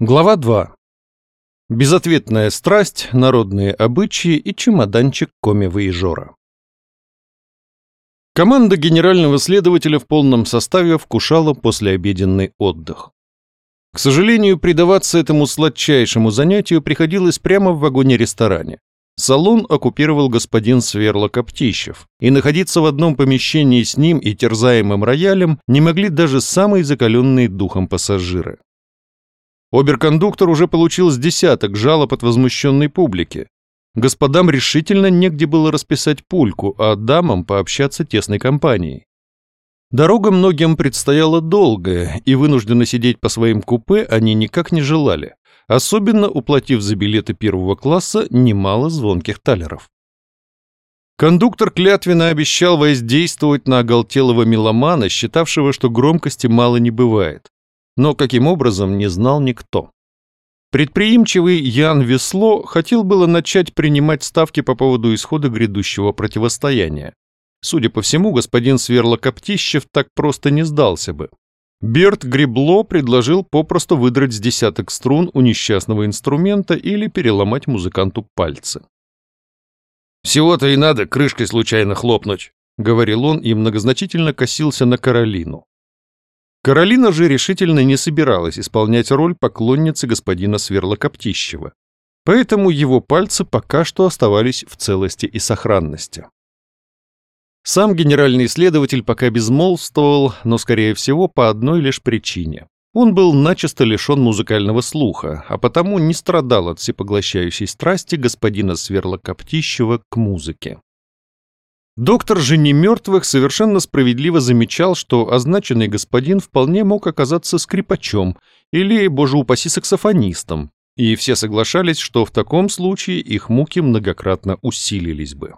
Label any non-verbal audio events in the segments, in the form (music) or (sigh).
Глава 2. Безответная страсть, народные обычаи и чемоданчик коми-воежора. Команда генерального следователя в полном составе вкушала послеобеденный отдых. К сожалению, предаваться этому сладчайшему занятию приходилось прямо в вагоне-ресторане. Салон оккупировал господин Сверлок Оптищев, и находиться в одном помещении с ним и терзаемым роялем не могли даже самые закаленные духом пассажиры. Оберкондуктор уже получил с десяток жалоб от возмущенной публики. Господам решительно негде было расписать пульку, а дамам пообщаться тесной компанией. Дорога многим предстояла долгая, и вынужденно сидеть по своим купе они никак не желали, особенно уплатив за билеты первого класса немало звонких талеров. Кондуктор клятвенно обещал воздействовать на оголтелого меломана, считавшего, что громкости мало не бывает но каким образом не знал никто. Предприимчивый Ян Весло хотел было начать принимать ставки по поводу исхода грядущего противостояния. Судя по всему, господин Сверлокоптищев так просто не сдался бы. Берт Гребло предложил попросту выдрать с десяток струн у несчастного инструмента или переломать музыканту пальцы. «Всего-то и надо крышкой случайно хлопнуть», — говорил он и многозначительно косился на Каролину. Каролина же решительно не собиралась исполнять роль поклонницы господина Сверлокоптищева, поэтому его пальцы пока что оставались в целости и сохранности. Сам генеральный следователь пока безмолвствовал, но, скорее всего, по одной лишь причине. Он был начисто лишен музыкального слуха, а потому не страдал от всепоглощающей страсти господина Сверлокоптищева к музыке. Доктор же немертвых совершенно справедливо замечал, что означенный господин вполне мог оказаться скрипачом или, боже упаси, саксофонистом, и все соглашались, что в таком случае их муки многократно усилились бы.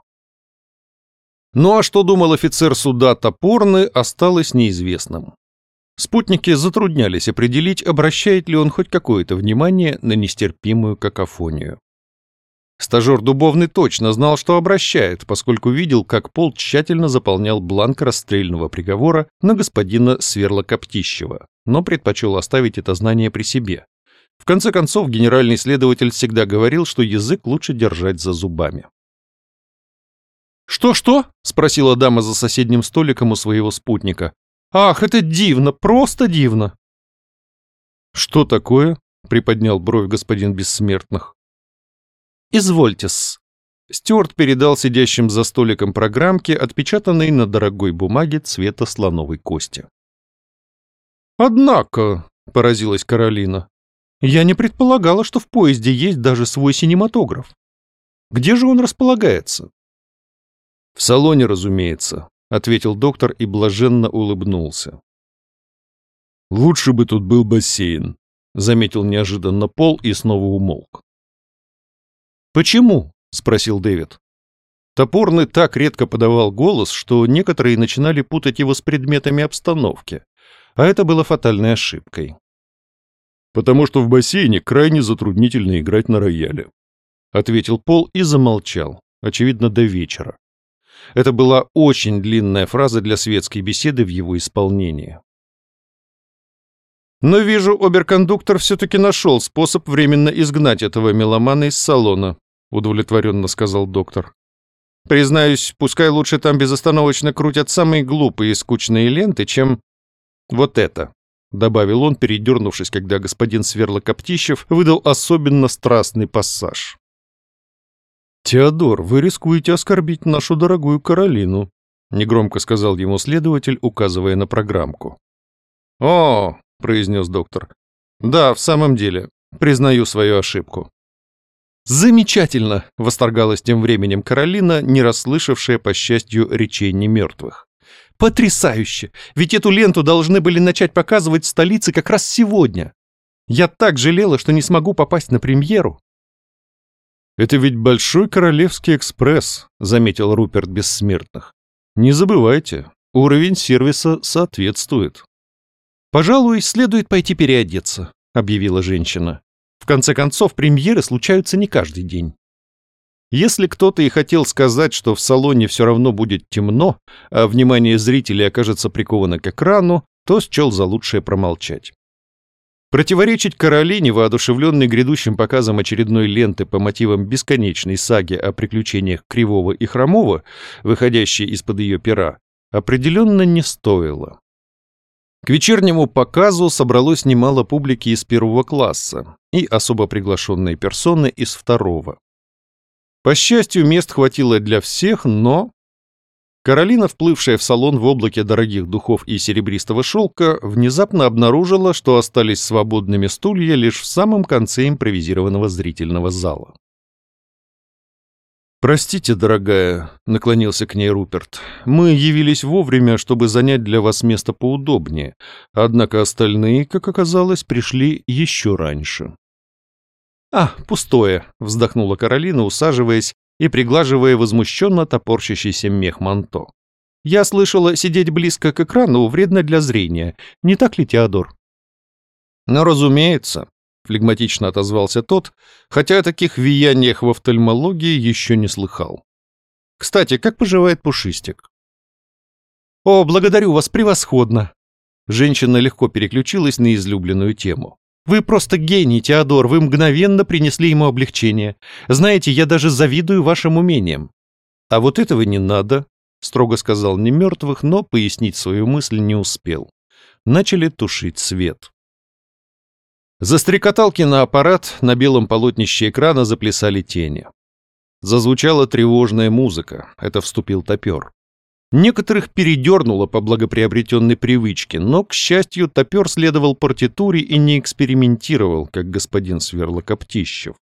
Ну а что думал офицер суда Топорны, осталось неизвестным. Спутники затруднялись определить, обращает ли он хоть какое-то внимание на нестерпимую какофонию. Стажер Дубовный точно знал, что обращает, поскольку видел, как Пол тщательно заполнял бланк расстрельного приговора на господина Сверлокоптищева, но предпочел оставить это знание при себе. В конце концов, генеральный следователь всегда говорил, что язык лучше держать за зубами. «Что-что?» — спросила дама за соседним столиком у своего спутника. «Ах, это дивно, просто дивно!» «Что такое?» — приподнял бровь господин Бессмертных. «Извольте-с». Стюарт передал сидящим за столиком программки, отпечатанные на дорогой бумаге цвета слоновой кости. «Однако», — поразилась Каролина, — «я не предполагала, что в поезде есть даже свой синематограф. Где же он располагается?» «В салоне, разумеется», — ответил доктор и блаженно улыбнулся. «Лучше бы тут был бассейн», — заметил неожиданно Пол и снова умолк. «Почему?» — спросил Дэвид. Топорный так редко подавал голос, что некоторые начинали путать его с предметами обстановки, а это было фатальной ошибкой. «Потому что в бассейне крайне затруднительно играть на рояле», — ответил Пол и замолчал, очевидно, до вечера. Это была очень длинная фраза для светской беседы в его исполнении. Но вижу, оберкондуктор все-таки нашел способ временно изгнать этого меломана из салона, удовлетворенно сказал доктор. Признаюсь, пускай лучше там безостановочно крутят самые глупые и скучные ленты, чем вот это, добавил он, передернувшись, когда господин Сверлокоптищев выдал особенно страстный пассаж. «Теодор, вы рискуете оскорбить нашу дорогую Каролину», — негромко сказал ему следователь, указывая на программку. «О, — произнес доктор. «Да, в самом деле. Признаю свою ошибку». «Замечательно!» — восторгалась тем временем Каролина, не расслышавшая, по счастью, речей немертвых. «Потрясающе! Ведь эту ленту должны были начать показывать в столице как раз сегодня. Я так жалела, что не смогу попасть на премьеру». «Это ведь Большой Королевский экспресс», — заметил Руперт Бессмертных. «Не забывайте, уровень сервиса соответствует». «Пожалуй, следует пойти переодеться», — объявила женщина. «В конце концов, премьеры случаются не каждый день». Если кто-то и хотел сказать, что в салоне все равно будет темно, а внимание зрителей окажется приковано к экрану, то счел за лучшее промолчать. Противоречить Каролине, воодушевленной грядущим показом очередной ленты по мотивам бесконечной саги о приключениях Кривого и Хромого, выходящей из-под ее пера, определенно не стоило. К вечернему показу собралось немало публики из первого класса и особо приглашенные персоны из второго. По счастью, мест хватило для всех, но Каролина, вплывшая в салон в облаке дорогих духов и серебристого шелка, внезапно обнаружила, что остались свободными стулья лишь в самом конце импровизированного зрительного зала. «Простите, дорогая», — наклонился к ней Руперт, — «мы явились вовремя, чтобы занять для вас место поудобнее, однако остальные, как оказалось, пришли еще раньше». «А, пустое», — вздохнула Каролина, усаживаясь и приглаживая возмущенно топорщащийся мех манто. «Я слышала, сидеть близко к экрану вредно для зрения. Не так ли, Теодор?» «Ну, разумеется», — флегматично отозвался тот, хотя о таких вияниях в офтальмологии еще не слыхал. «Кстати, как поживает Пушистик?» «О, благодарю вас превосходно!» Женщина легко переключилась на излюбленную тему. Вы просто гений, Теодор, вы мгновенно принесли ему облегчение. Знаете, я даже завидую вашим умениям. А вот этого не надо, строго сказал не мертвых, но пояснить свою мысль не успел. Начали тушить свет. Застрекотал киноаппарат, на белом полотнище экрана заплясали тени. Зазвучала тревожная музыка, это вступил топер. Некоторых передернуло по благоприобретенной привычке, но, к счастью, топер следовал партитуре и не экспериментировал, как господин Сверлокоптищев.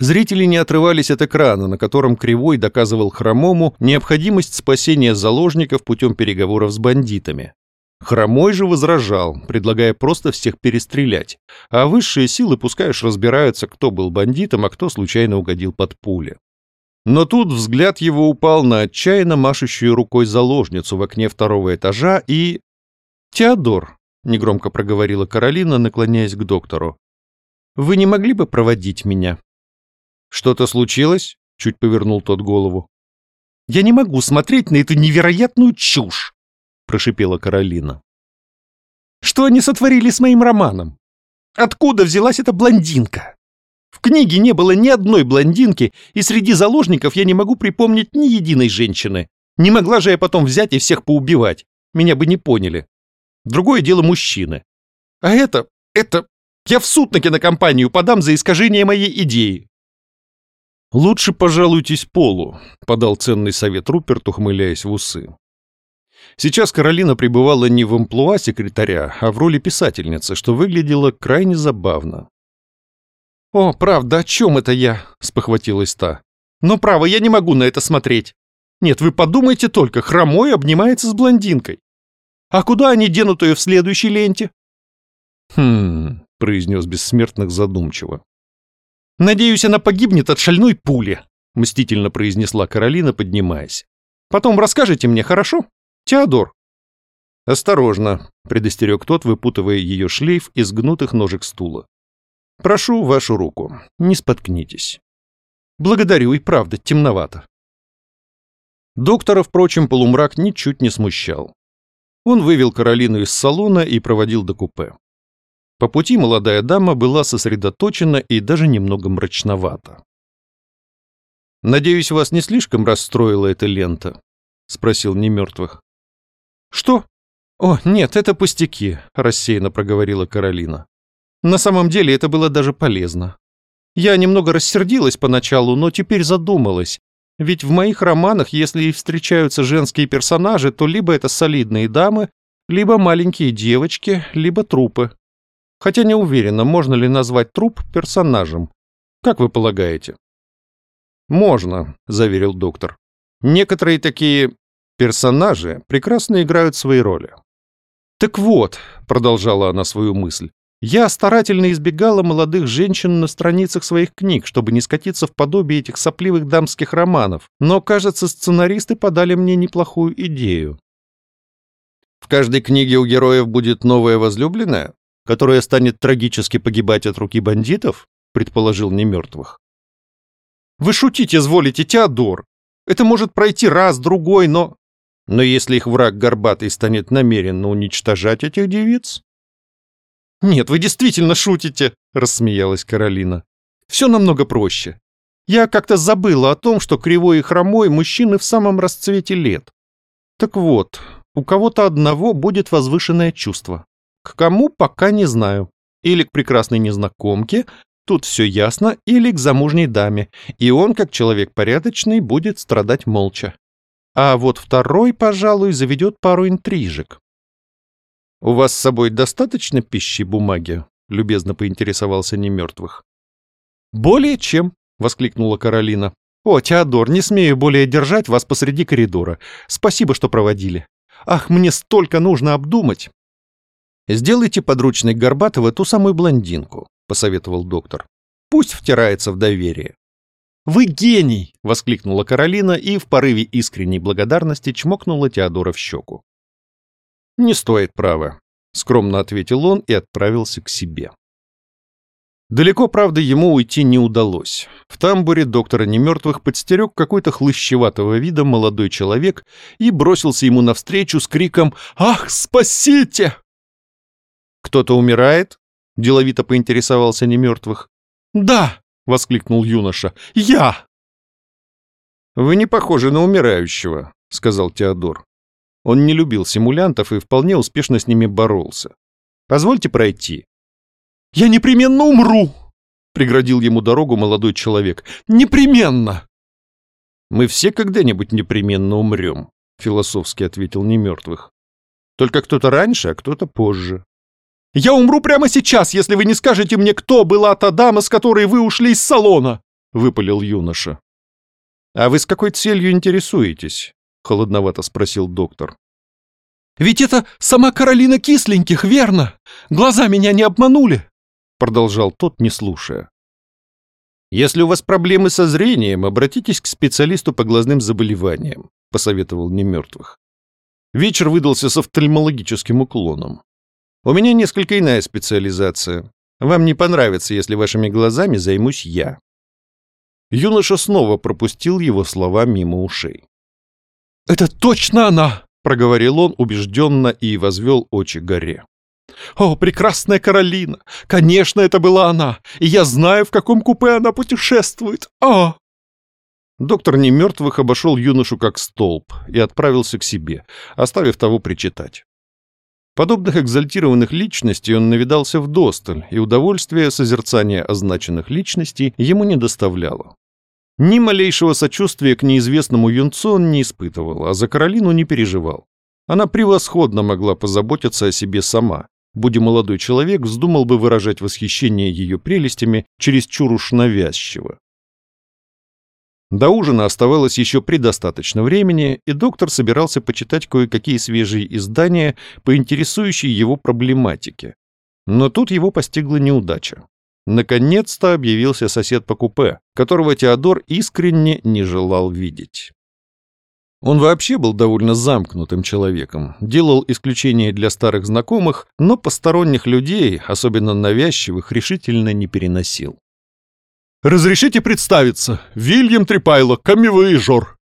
Зрители не отрывались от экрана, на котором Кривой доказывал Хромому необходимость спасения заложников путем переговоров с бандитами. Хромой же возражал, предлагая просто всех перестрелять, а высшие силы пускай уж разбираются, кто был бандитом, а кто случайно угодил под пули. Но тут взгляд его упал на отчаянно машущую рукой заложницу в окне второго этажа и... «Теодор», — негромко проговорила Каролина, наклоняясь к доктору, — «вы не могли бы проводить меня?» «Что-то случилось?» — чуть повернул тот голову. «Я не могу смотреть на эту невероятную чушь!» — прошипела Каролина. «Что они сотворили с моим романом? Откуда взялась эта блондинка?» В книге не было ни одной блондинки, и среди заложников я не могу припомнить ни единой женщины. Не могла же я потом взять и всех поубивать. Меня бы не поняли. Другое дело мужчины. А это... это... Я в суд на кинокомпанию подам за искажение моей идеи. «Лучше пожалуйтесь Полу», — подал ценный совет Руперт, ухмыляясь в усы. Сейчас Каролина пребывала не в амплуа секретаря, а в роли писательницы, что выглядело крайне забавно. «О, правда, о чем это я?» — спохватилась та. «Но право, я не могу на это смотреть. Нет, вы подумайте только, хромой обнимается с блондинкой. А куда они денут ее в следующей ленте?» «Хм...» — произнес бессмертных задумчиво. «Надеюсь, она погибнет от шальной пули», — мстительно произнесла Каролина, поднимаясь. «Потом расскажете мне, хорошо? Теодор?» «Осторожно», — предостерег тот, выпутывая ее шлейф из гнутых ножек стула. Прошу вашу руку, не споткнитесь. Благодарю, и правда, темновато. Доктора, впрочем, полумрак ничуть не смущал. Он вывел Каролину из салона и проводил до купе. По пути молодая дама была сосредоточена и даже немного мрачновата. «Надеюсь, вас не слишком расстроила эта лента?» — спросил немертвых. «Что? О, нет, это пустяки», — рассеянно проговорила Каролина. На самом деле это было даже полезно. Я немного рассердилась поначалу, но теперь задумалась. Ведь в моих романах, если и встречаются женские персонажи, то либо это солидные дамы, либо маленькие девочки, либо трупы. Хотя не уверена, можно ли назвать труп персонажем. Как вы полагаете? Можно, заверил доктор. Некоторые такие персонажи прекрасно играют свои роли. Так вот, продолжала она свою мысль, я старательно избегала молодых женщин на страницах своих книг, чтобы не скатиться в подобие этих сопливых дамских романов, но, кажется, сценаристы подали мне неплохую идею. В каждой книге у героев будет новая возлюбленная, которая станет трагически погибать от руки бандитов, предположил немертвых. Вы шутите, изволите, Теодор. Это может пройти раз, другой, но... Но если их враг горбатый станет намеренно уничтожать этих девиц, «Нет, вы действительно шутите», — рассмеялась Каролина. «Все намного проще. Я как-то забыла о том, что кривой и хромой мужчины в самом расцвете лет. Так вот, у кого-то одного будет возвышенное чувство. К кому, пока не знаю. Или к прекрасной незнакомке, тут все ясно, или к замужней даме, и он, как человек порядочный, будет страдать молча. А вот второй, пожалуй, заведет пару интрижек. «У вас с собой достаточно пищи бумаги?» — любезно поинтересовался немертвых. «Более чем», — воскликнула Каролина. «О, Теодор, не смею более держать вас посреди коридора. Спасибо, что проводили. Ах, мне столько нужно обдумать!» «Сделайте подручной Горбатова ту самую блондинку», — посоветовал доктор. «Пусть втирается в доверие». «Вы гений!» — воскликнула Каролина и в порыве искренней благодарности чмокнула Теодора в щеку. «Не стоит права», — скромно ответил он и отправился к себе. Далеко, правда, ему уйти не удалось. В тамбуре доктора немертвых подстерег какой-то хлыщеватого вида молодой человек и бросился ему навстречу с криком «Ах, спасите!» «Кто-то умирает?» — деловито поинтересовался немертвых. «Да!» — воскликнул юноша. «Я!» «Вы не похожи на умирающего», — сказал Теодор. Он не любил симулянтов и вполне успешно с ними боролся. «Позвольте пройти». «Я непременно умру!» — преградил ему дорогу молодой человек. «Непременно!» «Мы все когда-нибудь непременно умрем», — философски ответил немертвых. «Только кто-то раньше, а кто-то позже». «Я умру прямо сейчас, если вы не скажете мне, кто была та дама, с которой вы ушли из салона!» — выпалил юноша. «А вы с какой целью интересуетесь?» — холодновато спросил доктор. «Ведь это сама Каролина Кисленьких, верно? Глаза меня не обманули!» Продолжал тот, не слушая. «Если у вас проблемы со зрением, обратитесь к специалисту по глазным заболеваниям», — посоветовал немертвых. Вечер выдался с офтальмологическим уклоном. «У меня несколько иная специализация. Вам не понравится, если вашими глазами займусь я». Юноша снова пропустил его слова мимо ушей. «Это точно она!» — проговорил он убежденно и возвел очи горе. «О, прекрасная Каролина! Конечно, это была она! И я знаю, в каком купе она путешествует! О!» Доктор Немертвых обошел юношу как столб и отправился к себе, оставив того причитать. Подобных экзальтированных личностей он навидался в досталь, и удовольствие созерцания означенных личностей ему не доставляло. Ни малейшего сочувствия к неизвестному юнцу он не испытывал, а за Каролину не переживал. Она превосходно могла позаботиться о себе сама. Будь молодой человек, вздумал бы выражать восхищение ее прелестями чересчур уж навязчиво. До ужина оставалось еще предостаточно времени, и доктор собирался почитать кое-какие свежие издания по интересующей его проблематике. Но тут его постигла неудача. Наконец-то объявился сосед по купе, которого Теодор искренне не желал видеть. Он вообще был довольно замкнутым человеком, делал исключения для старых знакомых, но посторонних людей, особенно навязчивых, решительно не переносил. «Разрешите представиться, Вильям Трипайло, камевоежор!»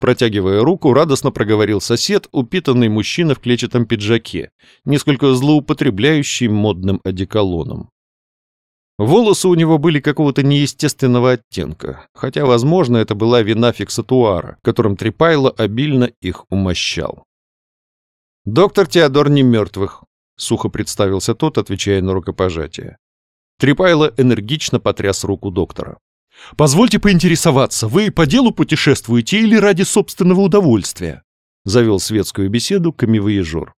Протягивая руку, радостно проговорил сосед, упитанный мужчина в клетчатом пиджаке, несколько злоупотребляющий модным одеколоном. Волосы у него были какого-то неестественного оттенка, хотя, возможно, это была вина фиксатуара, которым Трипайло обильно их умощал. «Доктор Теодор не мертвых», — сухо представился тот, отвечая на рукопожатие. Трипайло энергично потряс руку доктора. «Позвольте поинтересоваться, вы по делу путешествуете или ради собственного удовольствия?» — завел светскую беседу камевоежор.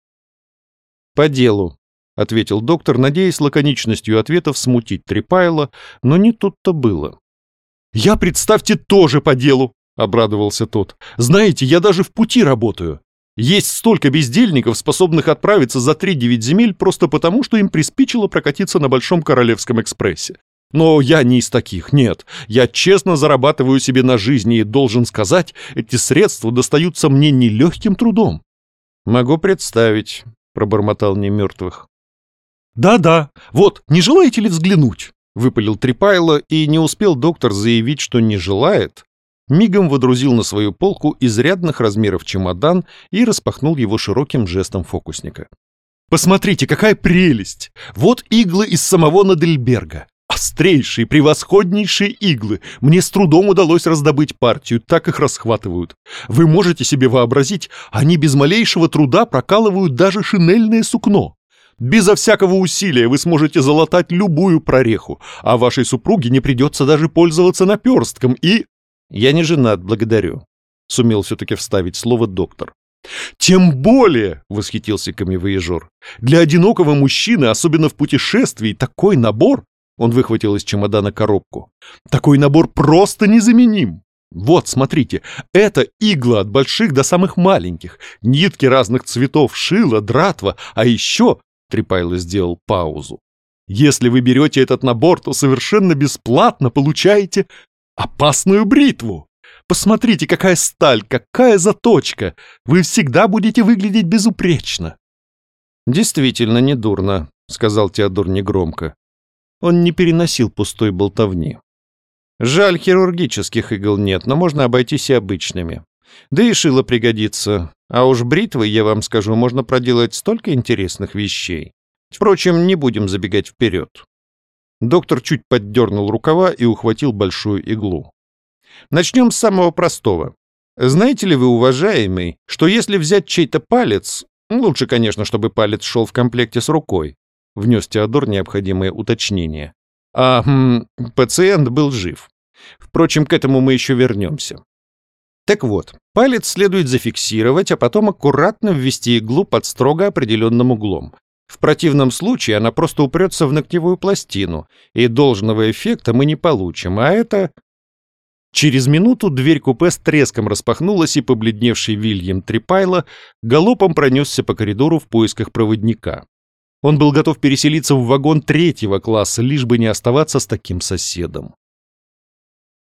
«По делу», — ответил доктор, надеясь лаконичностью ответов смутить Трипайла, но не тут-то было. «Я, представьте, тоже по делу!» — обрадовался тот. «Знаете, я даже в пути работаю. Есть столько бездельников, способных отправиться за три-девять земель просто потому, что им приспичило прокатиться на Большом Королевском экспрессе. Но я не из таких, нет. Я честно зарабатываю себе на жизни и должен сказать, эти средства достаются мне нелегким трудом». «Могу представить», — пробормотал немертвых. «Да-да, вот, не желаете ли взглянуть?» — выпалил Трипайло, и не успел доктор заявить, что не желает. Мигом водрузил на свою полку изрядных размеров чемодан и распахнул его широким жестом фокусника. Посмотрите, какая прелесть! Вот иглы из самого Надельберга. Острейшие, превосходнейшие иглы. Мне с трудом удалось раздобыть партию, так их расхватывают. Вы можете себе вообразить, они без малейшего труда прокалывают даже шинельное сукно. Безо всякого усилия вы сможете залатать любую прореху, а вашей супруге не придется даже пользоваться наперстком и... Я не женат, благодарю. Сумел все-таки вставить слово доктор. «Тем более!» — восхитился камевояжер. «Для одинокого мужчины, особенно в путешествии, такой набор...» Он выхватил из чемодана коробку. «Такой набор просто незаменим!» Вот, смотрите, это игла от больших до самых маленьких, нитки разных цветов, шила, дратва, а еще Трипайло сделал паузу. «Если вы берете этот набор, то совершенно бесплатно получаете опасную бритву. Посмотрите, какая сталь, какая заточка. Вы всегда будете выглядеть безупречно». «Действительно недурно», — сказал Теодор негромко. Он не переносил пустой болтовни. «Жаль, хирургических игл нет, но можно обойтись и обычными. Да и шило пригодится. А уж бритвой, я вам скажу, можно проделать столько интересных вещей. Впрочем, не будем забегать вперед. Доктор чуть поддернул рукава и ухватил большую иглу. Начнем с самого простого. Знаете ли вы, уважаемый, что если взять чей-то палец, лучше, конечно, чтобы палец шел в комплекте с рукой, внес Теодор необходимое уточнение, а хм, пациент был жив. Впрочем, к этому мы еще вернемся. Так вот, палец следует зафиксировать, а потом аккуратно ввести иглу под строго определенным углом. В противном случае она просто упрется в ногтевую пластину, и должного эффекта мы не получим, а это... Через минуту дверь купе с треском распахнулась, и побледневший Вильям Трипайло галопом пронесся по коридору в поисках проводника. Он был готов переселиться в вагон третьего класса, лишь бы не оставаться с таким соседом.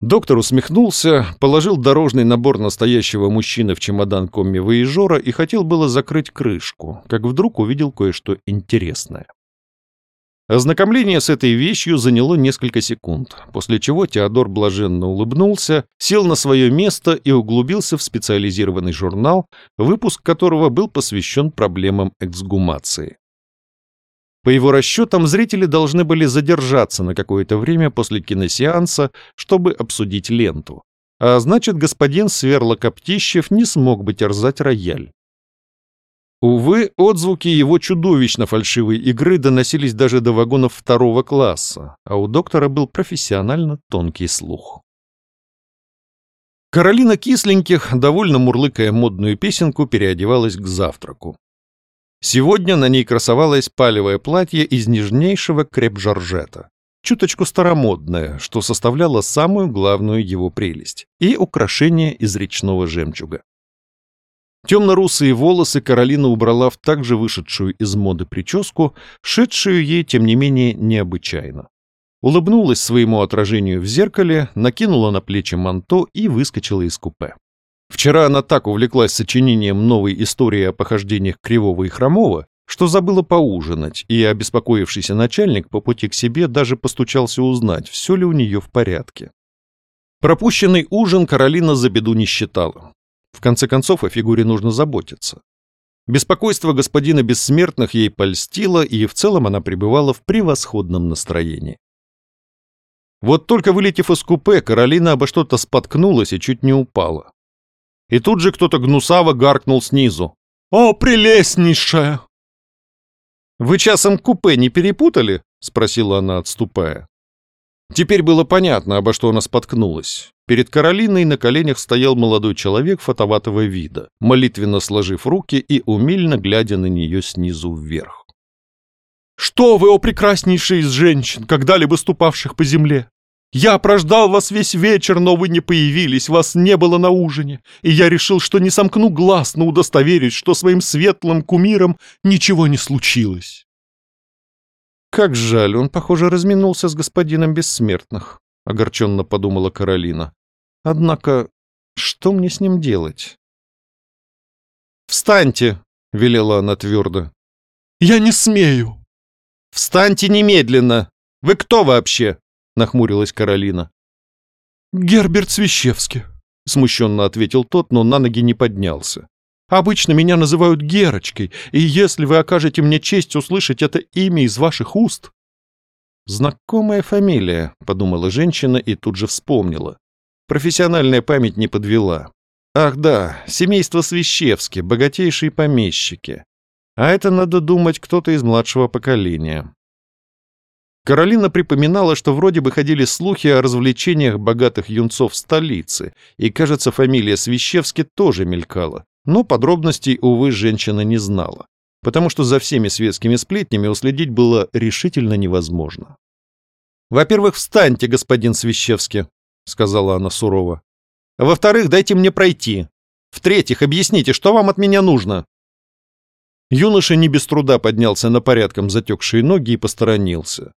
Доктор усмехнулся, положил дорожный набор настоящего мужчины в чемодан комми-воежора и хотел было закрыть крышку, как вдруг увидел кое-что интересное. Ознакомление с этой вещью заняло несколько секунд, после чего Теодор блаженно улыбнулся, сел на свое место и углубился в специализированный журнал, выпуск которого был посвящен проблемам эксгумации. По его расчетам, зрители должны были задержаться на какое-то время после киносеанса, чтобы обсудить ленту. А значит, господин Сверлокоптищев не смог бы терзать рояль. Увы, отзвуки его чудовищно фальшивой игры доносились даже до вагонов второго класса, а у доктора был профессионально тонкий слух. Каролина Кисленьких, довольно мурлыкая модную песенку, переодевалась к завтраку. Сегодня на ней красовалось палевое платье из нежнейшего креп-жоржета, чуточку старомодное, что составляло самую главную его прелесть, и украшение из речного жемчуга. Темно-русые волосы Каролина убрала в также вышедшую из моды прическу, шедшую ей, тем не менее, необычайно. Улыбнулась своему отражению в зеркале, накинула на плечи манто и выскочила из купе. Вчера она так увлеклась сочинением новой истории о похождениях Кривого и Хромого, что забыла поужинать, и обеспокоившийся начальник по пути к себе даже постучался узнать, все ли у нее в порядке. Пропущенный ужин Каролина за беду не считала. В конце концов, о фигуре нужно заботиться. Беспокойство господина Бессмертных ей польстило, и в целом она пребывала в превосходном настроении. Вот только вылетев из купе, Каролина обо что-то споткнулась и чуть не упала. И тут же кто-то гнусаво гаркнул снизу. «О, прелестнейшая!» «Вы часом купе не перепутали?» — спросила она, отступая. Теперь было понятно, обо что она споткнулась. Перед Каролиной на коленях стоял молодой человек фотоватого вида, молитвенно сложив руки и умильно глядя на нее снизу вверх. «Что вы, о прекраснейшая из женщин, когда-либо ступавших по земле! Я прождал вас весь вечер, но вы не появились, вас не было на ужине, и я решил, что не сомкну глаз, но удостоверить, что своим светлым кумиром ничего не случилось. Как жаль, он, похоже, разминулся с господином Бессмертных, огорченно подумала Каролина. Однако, что мне с ним делать? «Встаньте!» — велела она твердо. «Я не смею!» «Встаньте немедленно! Вы кто вообще?» — нахмурилась Каролина. «Герберт Свищевский», — смущенно ответил тот, но на ноги не поднялся. Обычно меня называют Герочкой, и если вы окажете мне честь услышать это имя из ваших уст...» «Знакомая фамилия», — подумала женщина и тут же вспомнила. Профессиональная память не подвела. «Ах да, семейство Свищевски, богатейшие помещики. А это, надо думать, кто-то из младшего поколения». Каролина припоминала, что вроде бы ходили слухи о развлечениях богатых юнцов в столице, и, кажется, фамилия Свищевски тоже мелькала. Но подробностей, увы, женщина не знала, потому что за всеми светскими сплетнями уследить было решительно невозможно. «Во-первых, встаньте, господин Свищевский», — сказала она сурово. «Во-вторых, дайте мне пройти. В-третьих, объясните, что вам от меня нужно?» Юноша не без труда поднялся на порядком затекшие ноги и посторонился.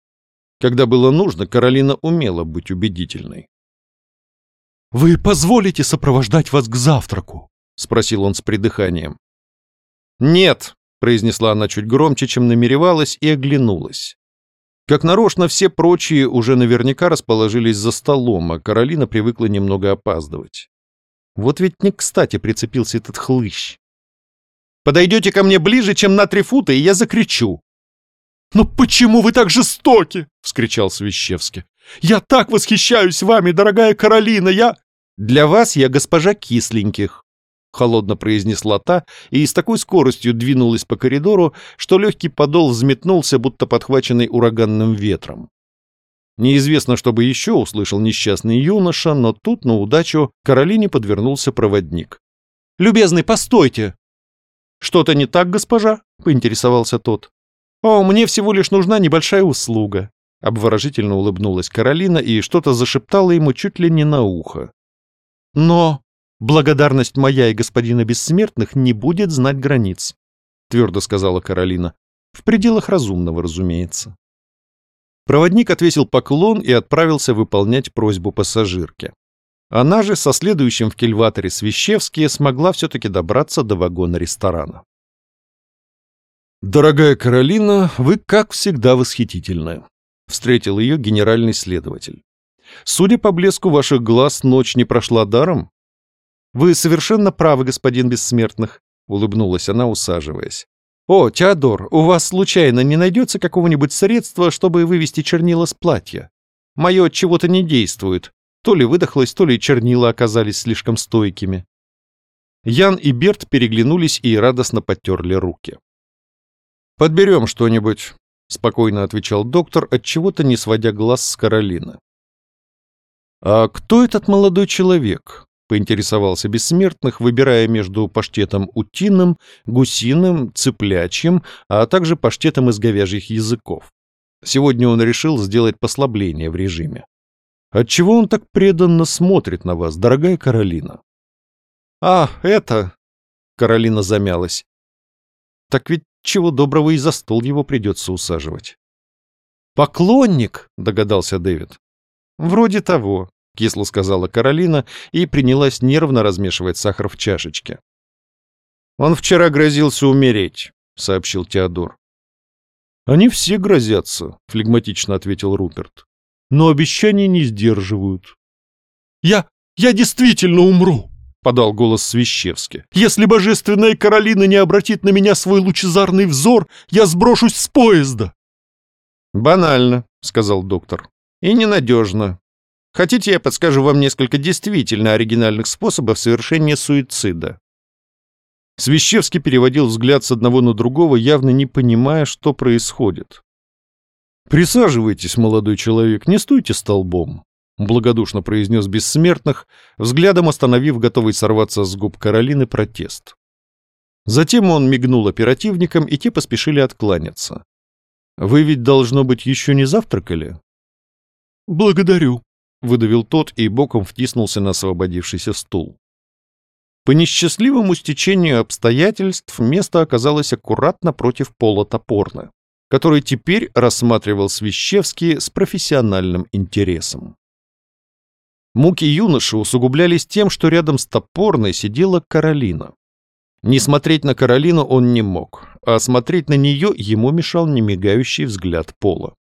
Когда было нужно, Каролина умела быть убедительной. «Вы позволите сопровождать вас к завтраку?» — спросил он с придыханием. «Нет», — произнесла она чуть громче, чем намеревалась, и оглянулась. Как нарочно, все прочие уже наверняка расположились за столом, а Каролина привыкла немного опаздывать. Вот ведь не кстати прицепился этот хлыщ. «Подойдете ко мне ближе, чем на три фута, и я закричу». «Но почему вы так жестоки?» — вскричал Свищевский. «Я так восхищаюсь вами, дорогая Каролина, я...» «Для вас я госпожа Кисленьких», — холодно произнесла та и с такой скоростью двинулась по коридору, что легкий подол взметнулся, будто подхваченный ураганным ветром. Неизвестно, что бы еще услышал несчастный юноша, но тут, на удачу, Каролине подвернулся проводник. «Любезный, постойте!» «Что-то не так, госпожа?» — поинтересовался тот. «О, мне всего лишь нужна небольшая услуга», — обворожительно улыбнулась Каролина и что-то зашептала ему чуть ли не на ухо. «Но Благодарность моя и господина Бессмертных не будет знать границ, твердо сказала Каролина. В пределах разумного, разумеется. Проводник отвесил поклон и отправился выполнять просьбу пассажирки. Она же со следующим в кельваторе Свищевские смогла все-таки добраться до вагона ресторана. «Дорогая Каролина, вы, как всегда, восхитительны», — встретил ее генеральный следователь. «Судя по блеску ваших глаз, ночь не прошла даром?» «Вы совершенно правы, господин Бессмертных», — улыбнулась она, усаживаясь. «О, Теодор, у вас случайно не найдется какого-нибудь средства, чтобы вывести чернила с платья? Мое чего-то не действует. То ли выдохлось, то ли чернила оказались слишком стойкими». Ян и Берт переглянулись и радостно подтерли руки. «Подберем что-нибудь», — спокойно отвечал доктор, отчего-то не сводя глаз с Каролины. «А кто этот молодой человек?» поинтересовался Бессмертных, выбирая между паштетом утиным, гусиным, цыплячьим, а также паштетом из говяжьих языков. Сегодня он решил сделать послабление в режиме. Отчего он так преданно смотрит на вас, дорогая Каролина? А, это... Каролина замялась. Так ведь чего доброго и за стол его придется усаживать. «Поклонник», — догадался Дэвид. «Вроде того», — кисло сказала Каролина и принялась нервно размешивать сахар в чашечке. «Он вчера грозился умереть», — сообщил Теодор. «Они все грозятся», — флегматично ответил Руперт. «Но обещаний не сдерживают». «Я... я действительно умру», — подал голос Свищевский. «Если божественная Каролина не обратит на меня свой лучезарный взор, я сброшусь с поезда». «Банально», — сказал доктор. «И ненадежно. Хотите, я подскажу вам несколько действительно оригинальных способов совершения суицида?» Свящевский переводил взгляд с одного на другого, явно не понимая, что происходит. «Присаживайтесь, молодой человек, не стойте столбом», — благодушно произнес Бессмертных, взглядом остановив готовый сорваться с губ Каролины протест. Затем он мигнул оперативникам, и те поспешили откланяться. «Вы ведь, должно быть, еще не завтракали?» «Благодарю», выдавил тот и боком втиснулся на освободившийся стул. По несчастливому стечению обстоятельств место оказалось аккуратно против пола топорна, который теперь рассматривал Свищевский с профессиональным интересом. Муки юноши усугублялись тем, что рядом с топорной сидела Каролина. Не смотреть на Каролину он не мог, а смотреть на нее ему мешал немигающий взгляд пола.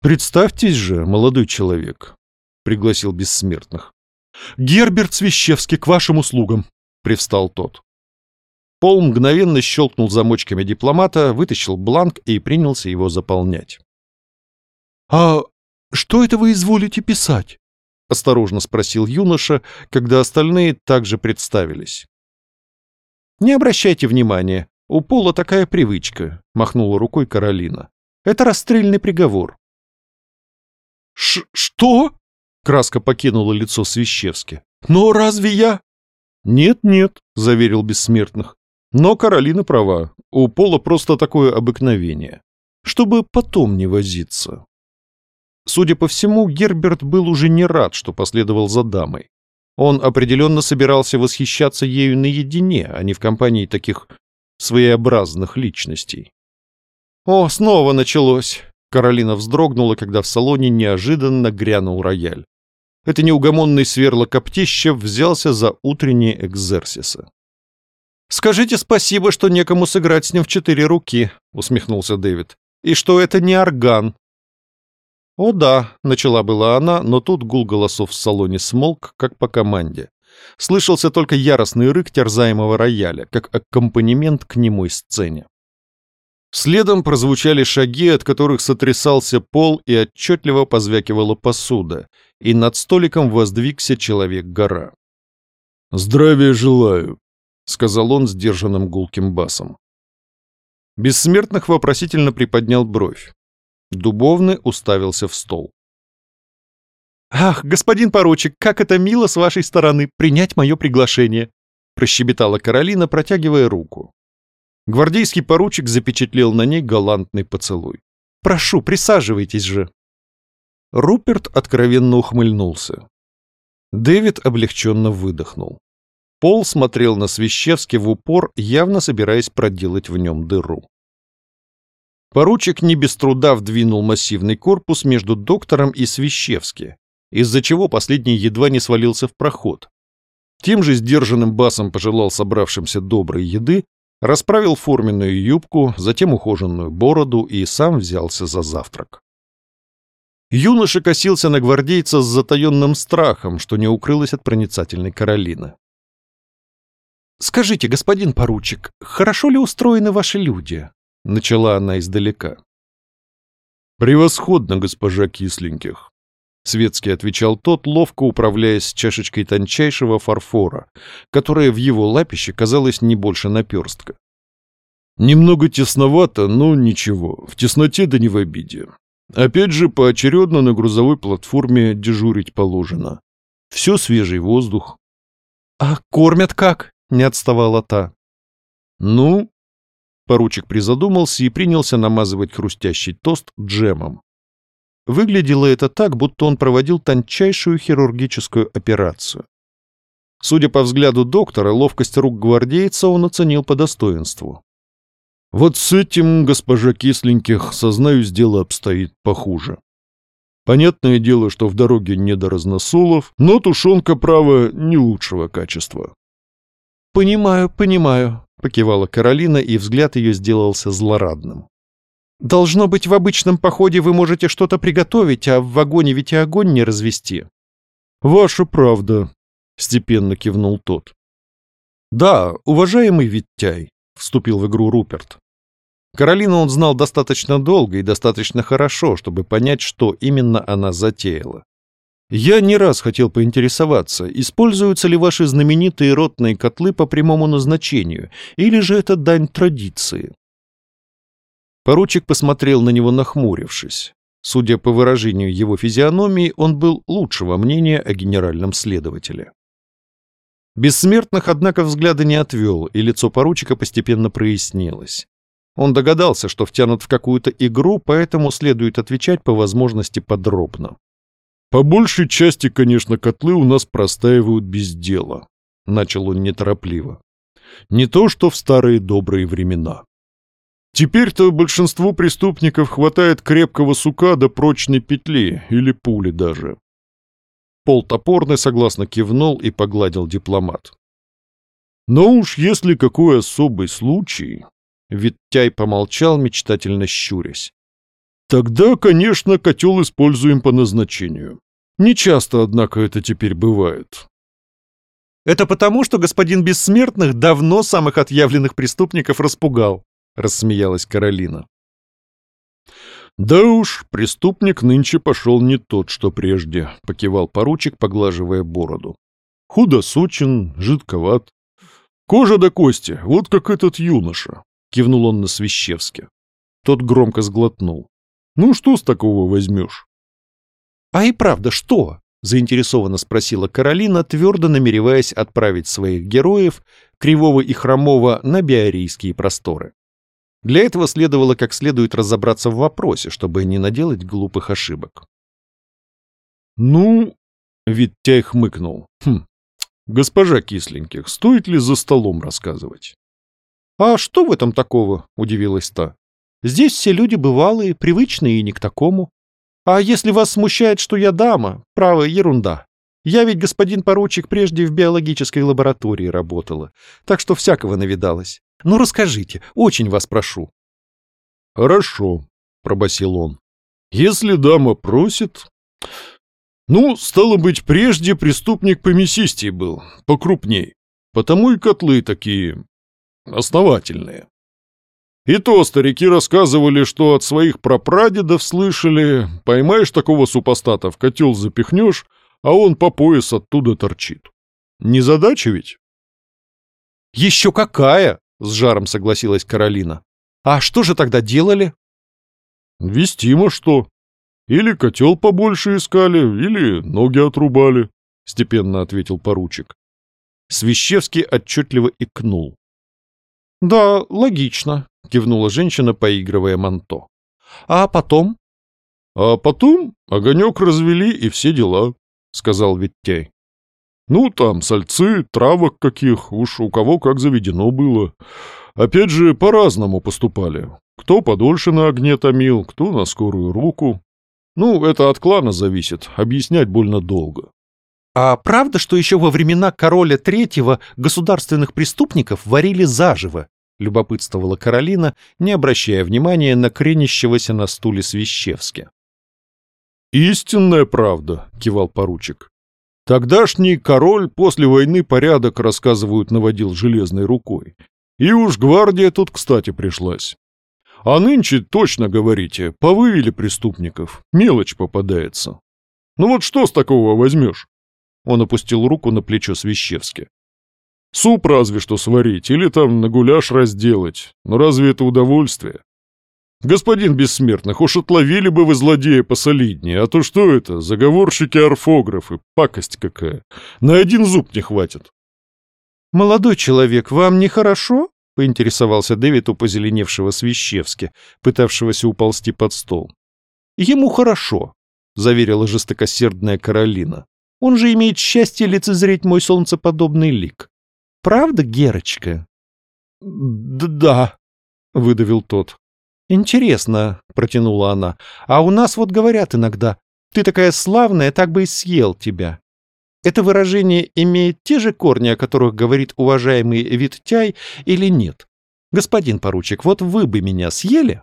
«Представьтесь же, молодой человек», — пригласил бессмертных. «Герберт Свящевский к вашим услугам», — привстал тот. Пол мгновенно щелкнул замочками дипломата, вытащил бланк и принялся его заполнять. «А что это вы изволите писать?» — осторожно спросил юноша, когда остальные также представились. «Не обращайте внимания, у Пола такая привычка», — махнула рукой Каролина. «Это расстрельный приговор». Ш «Что?» — краска покинула лицо Свищевски. «Но разве я...» «Нет-нет», — заверил Бессмертных. «Но Каролина права, у Пола просто такое обыкновение, чтобы потом не возиться». Судя по всему, Герберт был уже не рад, что последовал за дамой. Он определенно собирался восхищаться ею наедине, а не в компании таких своеобразных личностей. «О, снова началось!» Каролина вздрогнула, когда в салоне неожиданно грянул рояль. Это неугомонный сверло коптища взялся за утренние экзерсисы. «Скажите спасибо, что некому сыграть с ним в четыре руки», — усмехнулся Дэвид. «И что это не орган». «О да», — начала была она, но тут гул голосов в салоне смолк, как по команде. Слышался только яростный рык терзаемого рояля, как аккомпанемент к немой сцене. Следом прозвучали шаги, от которых сотрясался пол и отчетливо позвякивала посуда, и над столиком воздвигся человек-гора. «Здравия желаю», — сказал он сдержанным гулким басом. Бессмертных вопросительно приподнял бровь. Дубовный уставился в стол. «Ах, господин поручик, как это мило с вашей стороны принять мое приглашение!» прощебетала Каролина, протягивая руку. Гвардейский поручик запечатлел на ней галантный поцелуй. «Прошу, присаживайтесь же!» Руперт откровенно ухмыльнулся. Дэвид облегченно выдохнул. Пол смотрел на Свищевски в упор, явно собираясь проделать в нем дыру. Поручик не без труда вдвинул массивный корпус между доктором и Свищевски, из-за чего последний едва не свалился в проход. Тем же сдержанным басом пожелал собравшимся доброй еды расправил форменную юбку, затем ухоженную бороду и сам взялся за завтрак. Юноша косился на гвардейца с затаенным страхом, что не укрылось от проницательной Каролины. «Скажите, господин поручик, хорошо ли устроены ваши люди?» — начала она издалека. «Превосходно, госпожа Кисленьких», — светски отвечал тот, ловко управляясь чашечкой тончайшего фарфора, которая в его лапище казалась не больше наперстка. «Немного тесновато, но ничего, в тесноте да не в обиде. Опять же, поочередно на грузовой платформе дежурить положено. Все свежий воздух». «А кормят как?» — не отставала та. «Ну...» Поручик призадумался и принялся намазывать хрустящий тост джемом. Выглядело это так, будто он проводил тончайшую хирургическую операцию. Судя по взгляду доктора, ловкость рук гвардейца он оценил по достоинству. Вот с этим, госпожа Кисленьких, сознаюсь, дело обстоит похуже. Понятное дело, что в дороге не до разносолов, но тушенка, право, не лучшего качества. «Понимаю, понимаю», — покивала Каролина, и взгляд ее сделался злорадным. Должно быть, в обычном походе вы можете что-то приготовить, а в вагоне ведь и огонь не развести. Ваша правда, степенно кивнул тот. Да, уважаемый Виттяй, вступил в игру Руперт. Каролину он знал достаточно долго и достаточно хорошо, чтобы понять, что именно она затеяла. Я не раз хотел поинтересоваться, используются ли ваши знаменитые ротные котлы по прямому назначению, или же это дань традиции. Поручик посмотрел на него, нахмурившись. Судя по выражению его физиономии, он был лучшего мнения о генеральном следователе. Бессмертных, однако, взгляда не отвел, и лицо поручика постепенно прояснилось. Он догадался, что втянут в какую-то игру, поэтому следует отвечать по возможности подробно. «По большей части, конечно, котлы у нас простаивают без дела», — начал он неторопливо. «Не то, что в старые добрые времена. Теперь-то большинству преступников хватает крепкого сука до прочной петли или пули даже. Пол топорный согласно кивнул и погладил дипломат. Но уж если какой особый случай... Виттяй помолчал, мечтательно щурясь. Тогда, конечно, котел используем по назначению. Не часто, однако, это теперь бывает. Это потому, что господин Бессмертных давно самых отъявленных преступников распугал, рассмеялась Каролина. «Да уж, преступник нынче пошел не тот, что прежде», — покивал поручик, поглаживая бороду. «Худосочен, жидковат. Кожа до кости, вот как этот юноша», — кивнул он на Свищевске. Тот громко сглотнул. «Ну что с такого возьмешь?» «А и правда, что?» — заинтересованно спросила Каролина, твердо намереваясь отправить своих героев, Кривого и Хромого, на биорийские просторы. Для этого следовало как следует разобраться в вопросе, чтобы не наделать глупых ошибок. «Ну...» — Виттяй хмыкнул. «Хм, госпожа Кисленьких, стоит ли за столом рассказывать?» «А что в этом такого?» — удивилась та. «Здесь все люди бывалые, привычные и не к такому. А если вас смущает, что я дама, право, ерунда. Я ведь, господин поручик, прежде в биологической лаборатории работала, так что всякого навидалась. Ну, расскажите, очень вас прошу». «Хорошо», — пробасил он. «Если дама просит...» «Ну, стало быть, прежде преступник помесистей был, покрупней, потому и котлы такие основательные. И то старики рассказывали, что от своих прапрадедов слышали, поймаешь такого супостата, в котел запихнешь, а он по пояс оттуда торчит. Не задача ведь?» «Еще какая!» с жаром согласилась Каролина. А что же тогда делали? Вестимо что. Или котел побольше искали, или ноги отрубали, степенно ответил поручик. Свищевский отчетливо икнул. «Да, логично», — кивнула женщина, поигрывая манто. «А потом?» «А потом огонек развели и все дела», — сказал Виттяй. Ну, там сальцы, травок каких, уж у кого как заведено было. Опять же, по-разному поступали. Кто подольше на огне томил, кто на скорую руку. Ну, это от клана зависит, объяснять больно долго. А правда, что еще во времена короля третьего государственных преступников варили заживо? Любопытствовала Каролина, не обращая внимания на кренящегося на стуле Свищевски. «Истинная правда», — кивал поручик. Тогдашний король после войны порядок, рассказывают, наводил железной рукой. И уж гвардия тут кстати пришлась. А нынче, точно говорите, повывели преступников, мелочь попадается. Ну вот что с такого возьмешь? Он опустил руку на плечо Свищевски. Суп разве что сварить или там на гуляш разделать. Но разве это удовольствие? «Господин Бессмертных, уж отловили бы вы злодея посолиднее, а то что это, заговорщики-орфографы, пакость какая. На один зуб не хватит». «Молодой человек, вам нехорошо?» — поинтересовался Дэвид у позеленевшего Свищевски, пытавшегося уползти под стол. «Ему хорошо», — заверила жестокосердная Каролина. «Он же имеет счастье лицезреть мой солнцеподобный лик. Правда, Герочка?» «Да», — выдавил тот. «Интересно», — протянула она, — «а у нас вот говорят иногда, ты такая славная, так бы и съел тебя». Это выражение имеет те же корни, о которых говорит уважаемый Виттяй, или нет? Господин поручик, вот вы бы меня съели?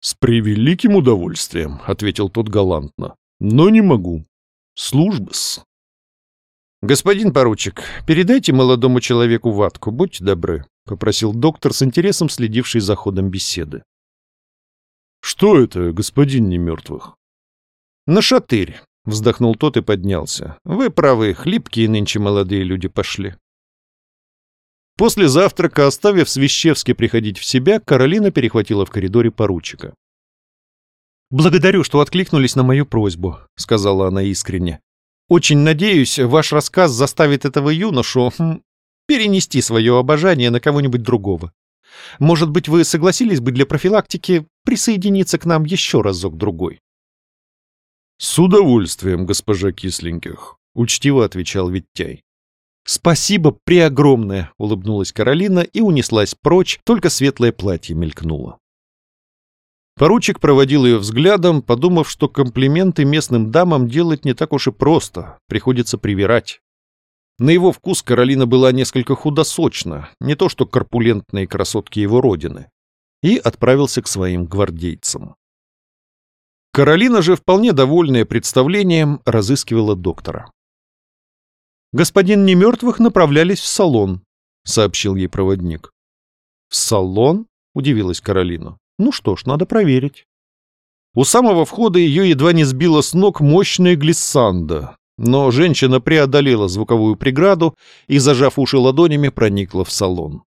С превеликим удовольствием, ответил тот галантно. Но не могу. Служба-с. Господин поручик, передайте молодому человеку ватку, будьте добры, попросил доктор с интересом следивший за ходом беседы. «Что это, господин немертвых?» «Нашатырь», — вздохнул тот и поднялся. «Вы правы, хлипкие нынче молодые люди пошли». После завтрака, оставив Свищевски приходить в себя, Каролина перехватила в коридоре поручика. «Благодарю, что откликнулись на мою просьбу», — сказала она искренне. «Очень надеюсь, ваш рассказ заставит этого юношу хм, перенести свое обожание на кого-нибудь другого. Может быть, вы согласились бы для профилактики присоединиться к нам еще разок-другой?» «С удовольствием, госпожа Кисленьких», — учтиво отвечал Виттяй. «Спасибо преогромное», — улыбнулась Каролина и унеслась прочь, только светлое платье мелькнуло. Поручик проводил ее взглядом, подумав, что комплименты местным дамам делать не так уж и просто, приходится привирать. На его вкус Каролина была несколько худосочна, не то что корпулентные красотки его родины, и отправился к своим гвардейцам. Каролина же, вполне довольная представлением, разыскивала доктора. Господин Немертвых направлялись в салон, сообщил ей проводник. В салон? Удивилась Каролина. Ну что ж, надо проверить. У самого входа ее едва не сбила с ног мощная глиссанда, но женщина преодолела звуковую преграду и, зажав уши ладонями, проникла в салон.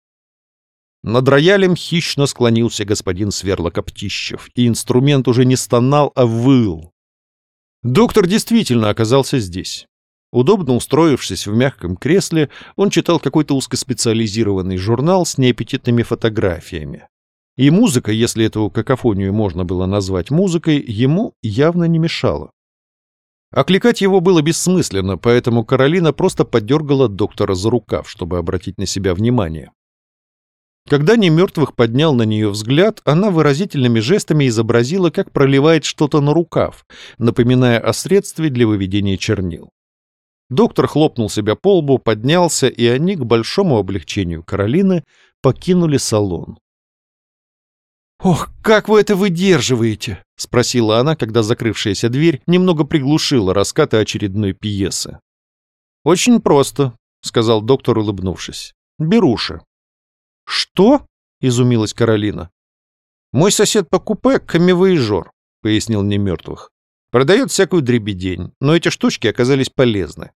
Над роялем хищно склонился господин Сверлокоптищев, и инструмент уже не стонал, а выл. Доктор действительно оказался здесь. Удобно устроившись в мягком кресле, он читал какой-то узкоспециализированный журнал с неаппетитными фотографиями. И музыка, если эту какофонию можно было назвать музыкой, ему явно не мешала. Окликать его было бессмысленно, поэтому Каролина просто подергала доктора за рукав, чтобы обратить на себя внимание. Когда немертвых поднял на нее взгляд, она выразительными жестами изобразила, как проливает что-то на рукав, напоминая о средстве для выведения чернил. Доктор хлопнул себя по лбу, поднялся, и они, к большому облегчению Каролины, покинули салон. «Ох, как вы это выдерживаете?» — спросила она, когда закрывшаяся дверь немного приглушила раскаты очередной пьесы. «Очень просто», — сказал доктор, улыбнувшись. «Беруши». «Что?» — изумилась Каролина. «Мой сосед по купе — камевоежор», — пояснил немертвых. «Продает всякую дребедень, но эти штучки оказались полезны.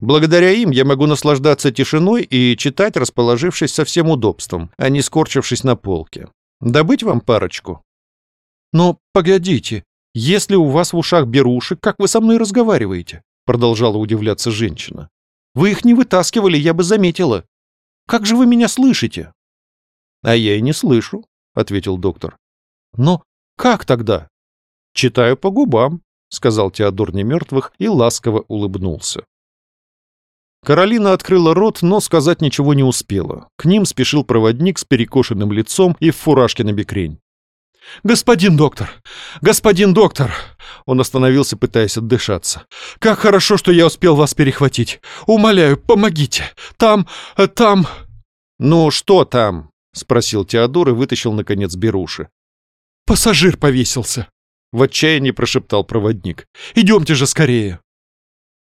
Благодаря им я могу наслаждаться тишиной и читать, расположившись со всем удобством, а не скорчившись на полке. Добыть вам парочку?» «Но погодите, если у вас в ушах беруши, как вы со мной разговариваете?» Продолжала удивляться женщина. «Вы их не вытаскивали, я бы заметила. Как же вы меня слышите?» «А я и не слышу», — ответил доктор. «Но как тогда?» «Читаю по губам», — сказал Теодор Немертвых и ласково улыбнулся. Каролина открыла рот, но сказать ничего не успела. К ним спешил проводник с перекошенным лицом и в фуражке на бекрень. «Господин доктор! Господин доктор!» Он остановился, пытаясь отдышаться. «Как хорошо, что я успел вас перехватить! Умоляю, помогите! Там... Э, там...» «Ну, что там?» — спросил Теодор и вытащил, наконец, беруши. «Пассажир повесился!» — в отчаянии прошептал проводник. «Идемте же скорее!»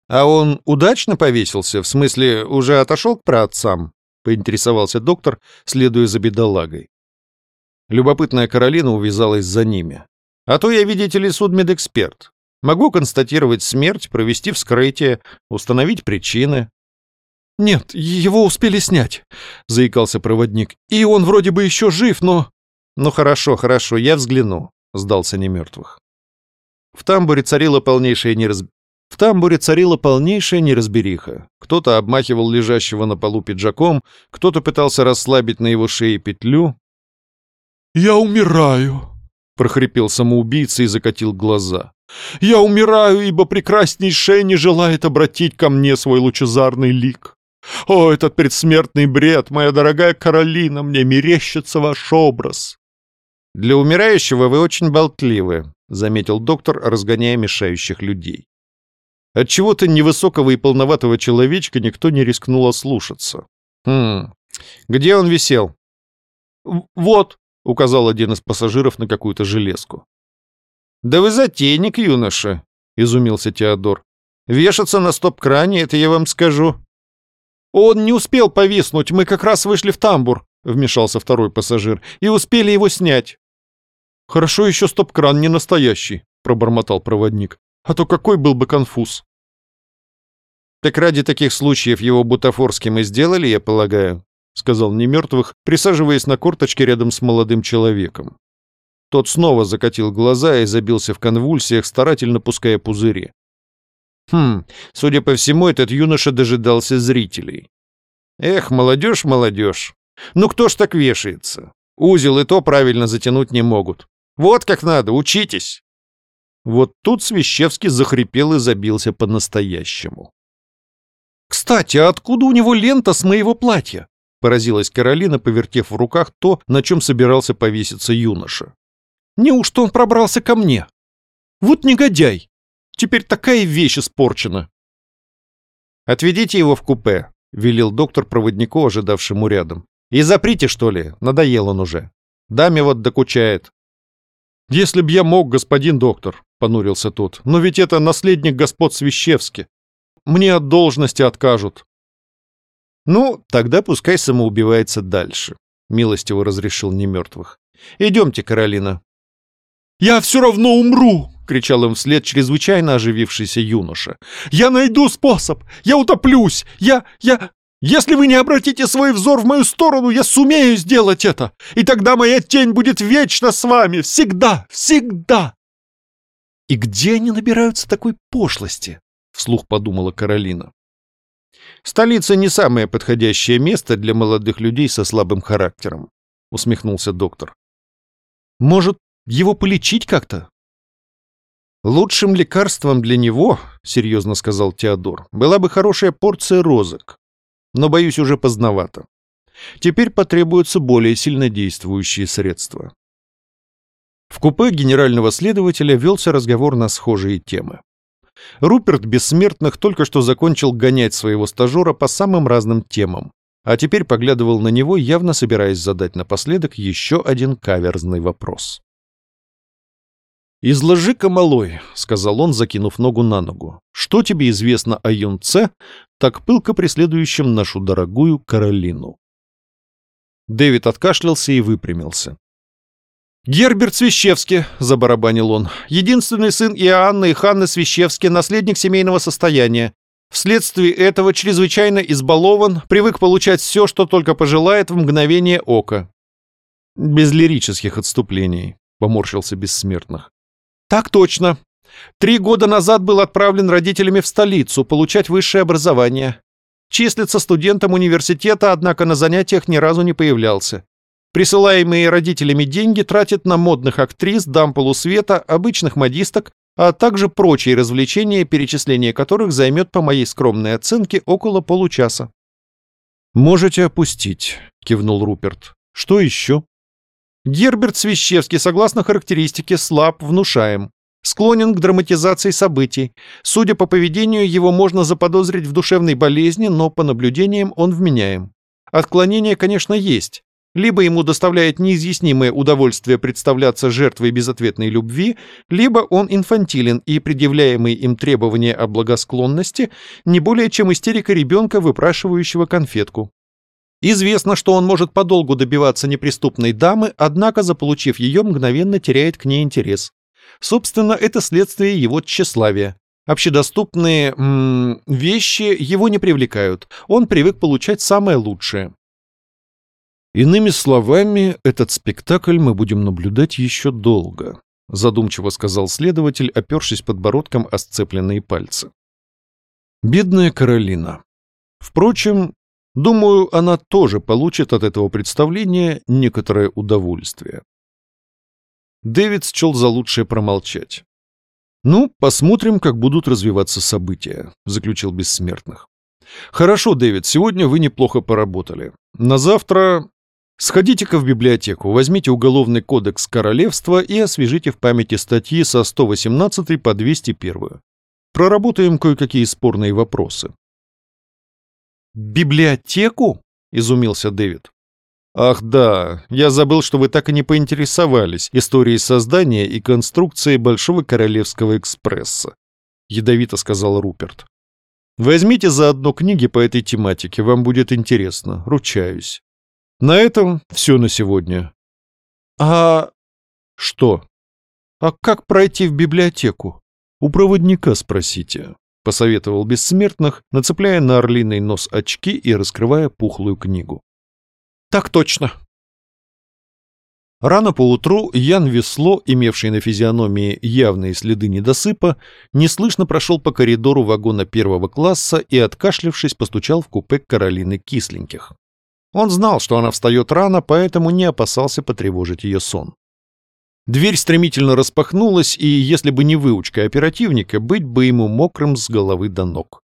«А он удачно повесился? В смысле, уже отошел к праотцам?» — поинтересовался доктор, следуя за бедолагой. Любопытная Каролина увязалась за ними. «А то я, видите ли, судмедэксперт. Могу констатировать смерть, провести вскрытие, установить причины». «Нет, его успели снять», — заикался проводник. «И он вроде бы еще жив, но...» «Ну хорошо, хорошо, я взгляну», — сдался немертвых. В тамбуре царила полнейшая нераз... В тамбуре царила полнейшая неразбериха. Кто-то обмахивал лежащего на полу пиджаком, кто-то пытался расслабить на его шее петлю. «Я умираю!» — прохрипел самоубийца и закатил глаза. «Я умираю, ибо прекраснейшая не желает обратить ко мне свой лучезарный лик. О, этот предсмертный бред, моя дорогая Каролина, мне мерещится ваш образ!» «Для умирающего вы очень болтливы», — заметил доктор, разгоняя мешающих людей. От чего то невысокого и полноватого человечка никто не рискнул ослушаться. «Хм, где он висел?» «Вот», — указал один из пассажиров на какую-то железку. «Да вы затейник, юноша», — изумился Теодор. «Вешаться на стоп-кране, это я вам скажу». «Он не успел повиснуть, мы как раз вышли в тамбур», — вмешался второй пассажир, — «и успели его снять». «Хорошо еще стоп-кран не настоящий», — пробормотал проводник. А то какой был бы конфуз? «Так ради таких случаев его бутафорским и сделали, я полагаю», — сказал немертвых, присаживаясь на корточке рядом с молодым человеком. Тот снова закатил глаза и забился в конвульсиях, старательно пуская пузыри. Хм, судя по всему, этот юноша дожидался зрителей. Эх, молодежь, молодежь. Ну кто ж так вешается? Узел и то правильно затянуть не могут. Вот как надо, учитесь. Вот тут Свищевский захрипел и забился по-настоящему. «Кстати, а откуда у него лента с моего платья?» Поразилась Каролина, повертев в руках то, на чем собирался повеситься юноша. «Неужто он пробрался ко мне? Вот негодяй! Теперь такая вещь испорчена!» «Отведите его в купе», — велел доктор проводнику, ожидавшему рядом. «И заприте, что ли? Надоел он уже. Даме вот докучает». «Если б я мог, господин доктор», — понурился тот, «но ведь это наследник господ Свищевски. мне от должности откажут». «Ну, тогда пускай самоубивается дальше», — милостиво разрешил немертвых. «Идемте, Каролина». «Я все равно умру!» — кричал им вслед чрезвычайно оживившийся юноша. «Я найду способ! Я утоплюсь! Я... я... Если вы не обратите свой взор в мою сторону, я сумею сделать это! И тогда моя тень будет вечно с вами! Всегда! Всегда!» «И где они набираются такой пошлости?» — вслух подумала Каролина. «Столица не самое подходящее место для молодых людей со слабым характером», — усмехнулся доктор. «Может, его полечить как-то?» «Лучшим лекарством для него, — серьезно сказал Теодор, — была бы хорошая порция розок. Но, боюсь, уже поздновато. Теперь потребуются более сильнодействующие средства». В купе генерального следователя велся разговор на схожие темы. Руперт Бессмертных только что закончил гонять своего стажера по самым разным темам, а теперь поглядывал на него, явно собираясь задать напоследок еще один каверзный вопрос. «Изложи-ка, малой», — сказал он, закинув ногу на ногу, — «что тебе известно о юнце, так пылко преследующем нашу дорогую Каролину?» Дэвид откашлялся и выпрямился. «Герберт Свищевский», — забарабанил он, — «единственный сын Иоанна и Ханны Свищевски, наследник семейного состояния. Вследствие этого чрезвычайно избалован, привык получать все, что только пожелает в мгновение ока». «Без лирических отступлений», — поморщился Бессмертных. «Так точно. Три года назад был отправлен родителями в столицу получать высшее образование. Числится студентом университета, однако на занятиях ни разу не появлялся. Присылаемые родителями деньги тратит на модных актрис, дам полусвета, обычных модисток, а также прочие развлечения, перечисление которых займет, по моей скромной оценке, около получаса. «Можете опустить», — кивнул Руперт. «Что еще?» Герберт Свищевский, согласно характеристике, слаб, внушаем. Склонен к драматизации событий. Судя по поведению, его можно заподозрить в душевной болезни, но по наблюдениям он вменяем. Отклонения, конечно, есть. Либо ему доставляет неизъяснимое удовольствие представляться жертвой безответной любви, либо он инфантилен и предъявляемые им требования о благосклонности не более чем истерика ребенка, выпрашивающего конфетку. Известно, что он может подолгу добиваться неприступной дамы, однако, заполучив ее, мгновенно теряет к ней интерес. Собственно, это следствие его тщеславия. Общедоступные м -м, вещи его не привлекают, он привык получать самое лучшее. Иными словами, этот спектакль мы будем наблюдать еще долго, задумчиво сказал следователь, опершись подбородком о сцепленные пальцы. Бедная Каролина. Впрочем, думаю, она тоже получит от этого представления некоторое удовольствие. Дэвид счел за лучшее промолчать. «Ну, посмотрим, как будут развиваться события», — заключил Бессмертных. «Хорошо, Дэвид, сегодня вы неплохо поработали. На завтра Сходите-ка в библиотеку, возьмите Уголовный кодекс Королевства и освежите в памяти статьи со 118 по 201. Проработаем кое-какие спорные вопросы. «Библиотеку?» — изумился Дэвид. «Ах да, я забыл, что вы так и не поинтересовались историей создания и конструкции Большого Королевского экспресса», — ядовито сказал Руперт. «Возьмите заодно книги по этой тематике, вам будет интересно, ручаюсь. На этом все на сегодня. А... что? А как пройти в библиотеку? У проводника спросите, посоветовал бессмертных, нацепляя на орлиный нос очки и раскрывая пухлую книгу. Так точно. Рано поутру Ян Весло, имевший на физиономии явные следы недосыпа, неслышно прошел по коридору вагона первого класса и, откашлившись, постучал в купе Каролины Кисленьких. Он знал, что она встает рано, поэтому не опасался потревожить ее сон. Дверь стремительно распахнулась, и если бы не выучка оперативника, быть бы ему мокрым с головы до ног.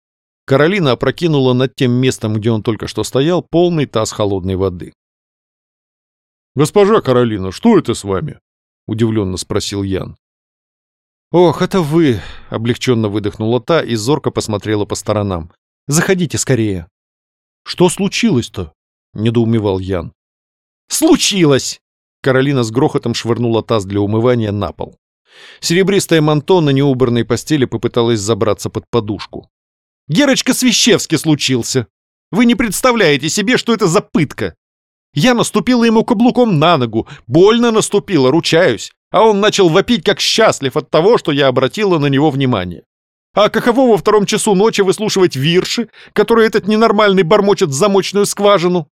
Каролина опрокинула над тем местом, где он только что стоял, полный таз холодной воды. «Госпожа Каролина, что это с вами?» — удивленно спросил Ян. «Ох, это вы!» — облегченно выдохнула та и зорко посмотрела по сторонам. «Заходите скорее!» «Что случилось-то?» — недоумевал Ян. «Случилось!» Каролина с грохотом швырнула таз для умывания на пол. Серебристая манто на неубранной постели попыталась забраться под подушку. Герочка Свищевский случился. Вы не представляете себе, что это за пытка. Я наступила ему каблуком на ногу, больно наступила, ручаюсь, а он начал вопить как счастлив от того, что я обратила на него внимание. А каково во втором часу ночи выслушивать вирши, которые этот ненормальный бормочет в замочную скважину?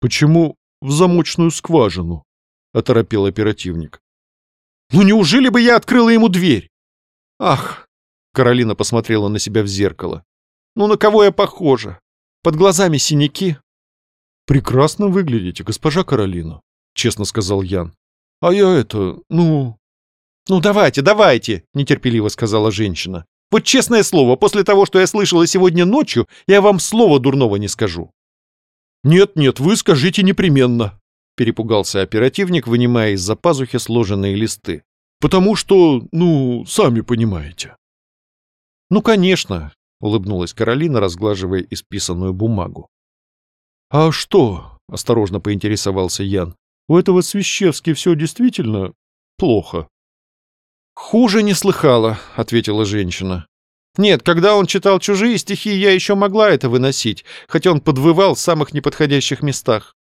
Почему в замочную скважину? Оторопел оперативник. Ну неужели бы я открыла ему дверь? Ах, Каролина посмотрела на себя в зеркало. Ну на кого я похожа? Под глазами синяки. Прекрасно выглядите, госпожа Каролина, честно сказал Ян. А я это, ну... Ну давайте, давайте, нетерпеливо сказала женщина. Вот честное слово, после того, что я слышала сегодня ночью, я вам слова дурного не скажу. Нет-нет, вы скажите непременно, перепугался оперативник, вынимая из-за пазухи сложенные листы. «Потому что, ну, сами понимаете». «Ну, конечно», — улыбнулась Каролина, разглаживая исписанную бумагу. «А что?» — осторожно поинтересовался Ян. «У этого Свищевски все действительно плохо». «Хуже не слыхала», — ответила женщина. «Нет, когда он читал чужие стихи, я еще могла это выносить, хотя он подвывал в самых неподходящих местах.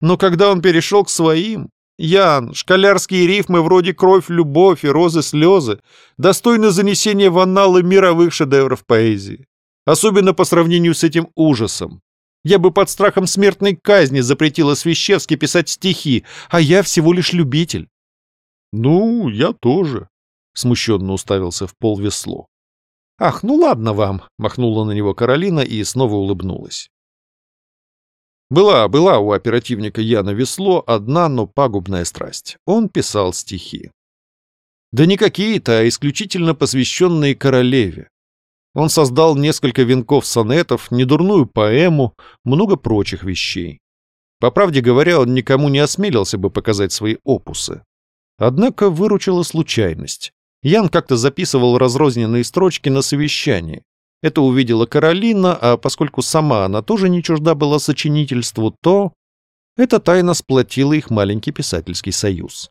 Но когда он перешел к своим... Ян, школярские рифмы вроде «Кровь, любовь» и «Розы, слезы» достойны занесения в анналы мировых шедевров поэзии. Особенно по сравнению с этим ужасом. Я бы под страхом смертной казни запретила Свящевски писать стихи, а я всего лишь любитель. «Ну, я тоже», — смущенно уставился в пол весло. «Ах, ну ладно вам», — махнула на него Каролина и снова улыбнулась. Была, была у оперативника Яна Весло одна, но пагубная страсть. Он писал стихи. Да не какие-то, а исключительно посвященные королеве. Он создал несколько венков сонетов, недурную поэму, много прочих вещей. По правде говоря, он никому не осмелился бы показать свои опусы. Однако выручила случайность. Ян как-то записывал разрозненные строчки на совещании. Это увидела Каролина, а поскольку сама она тоже не чужда была сочинительству, то эта тайна сплотила их маленький писательский союз.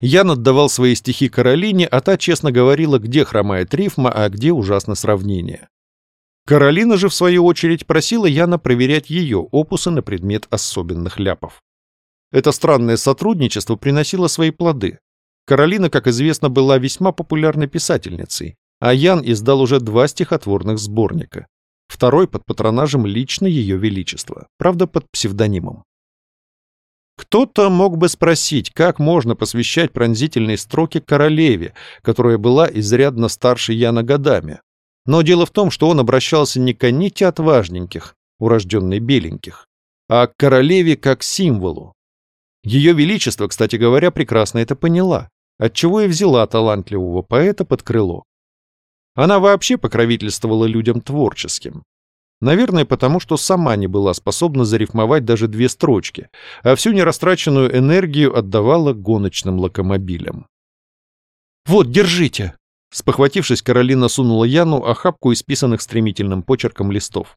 Ян отдавал свои стихи Каролине, а та честно говорила, где хромает рифма, а где ужасно сравнение. Каролина же, в свою очередь, просила Яна проверять ее опусы на предмет особенных ляпов. Это странное сотрудничество приносило свои плоды. Каролина, как известно, была весьма популярной писательницей, а Ян издал уже два стихотворных сборника. Второй под патронажем лично Ее Величества, правда под псевдонимом. Кто-то мог бы спросить, как можно посвящать пронзительные строки королеве, которая была изрядно старше Яна годами. Но дело в том, что он обращался не к Аните отважненьких, урожденной беленьких, а к королеве как символу. Ее Величество, кстати говоря, прекрасно это поняла, отчего и взяла талантливого поэта под крыло. Она вообще покровительствовала людям творческим. Наверное, потому что сама не была способна зарифмовать даже две строчки, а всю нерастраченную энергию отдавала гоночным локомобилям. «Вот, держите!» Спохватившись, Каролина сунула Яну охапку исписанных стремительным почерком листов.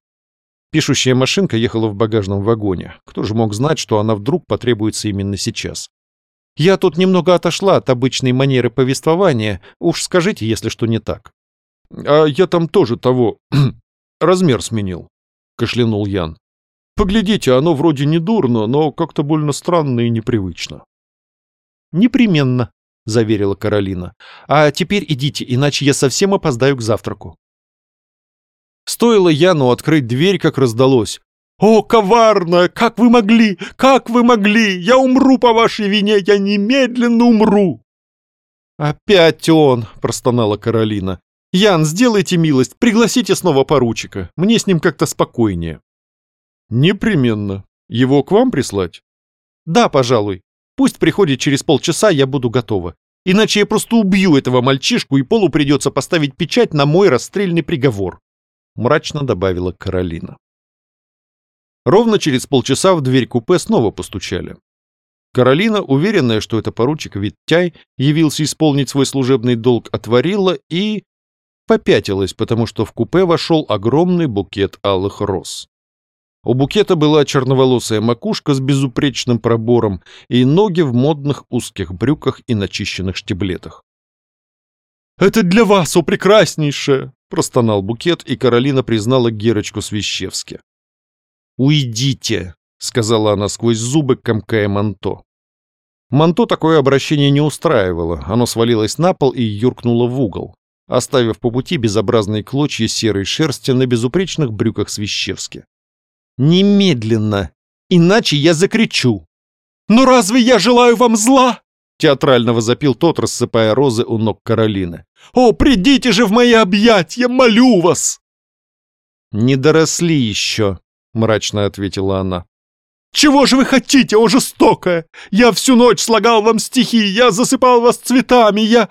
Пишущая машинка ехала в багажном вагоне. Кто же мог знать, что она вдруг потребуется именно сейчас? «Я тут немного отошла от обычной манеры повествования. Уж скажите, если что не так». А я там тоже того... (clears throat) размер сменил», — кашлянул Ян. «Поглядите, оно вроде не дурно, но как-то больно странно и непривычно». «Непременно», — заверила Каролина. «А теперь идите, иначе я совсем опоздаю к завтраку». Стоило Яну открыть дверь, как раздалось. «О, коварно! Как вы могли? Как вы могли? Я умру по вашей вине! Я немедленно умру!» «Опять он!» — простонала Каролина. «Ян, сделайте милость, пригласите снова поручика. Мне с ним как-то спокойнее». «Непременно. Его к вам прислать?» «Да, пожалуй. Пусть приходит через полчаса, я буду готова. Иначе я просто убью этого мальчишку, и Полу придется поставить печать на мой расстрельный приговор», — мрачно добавила Каролина. Ровно через полчаса в дверь купе снова постучали. Каролина, уверенная, что это поручик Виттяй, явился исполнить свой служебный долг, отворила и попятилась, потому что в купе вошел огромный букет алых роз. У букета была черноволосая макушка с безупречным пробором и ноги в модных узких брюках и начищенных штиблетах. «Это для вас, о прекраснейшая!» простонал букет, и Каролина признала Герочку Свищевски. «Уйдите!» — сказала она сквозь зубы, комкая манто. Манто такое обращение не устраивало, оно свалилось на пол и юркнуло в угол, оставив по пути безобразные клочья серой шерсти на безупречных брюках Свищевски. «Немедленно! Иначе я закричу!» «Но разве я желаю вам зла?» Театрально возопил тот, рассыпая розы у ног Каролины. «О, придите же в мои объятия, молю вас!» «Не доросли еще», — мрачно ответила она. «Чего же вы хотите, о жестокая? Я всю ночь слагал вам стихи, я засыпал вас цветами, я...»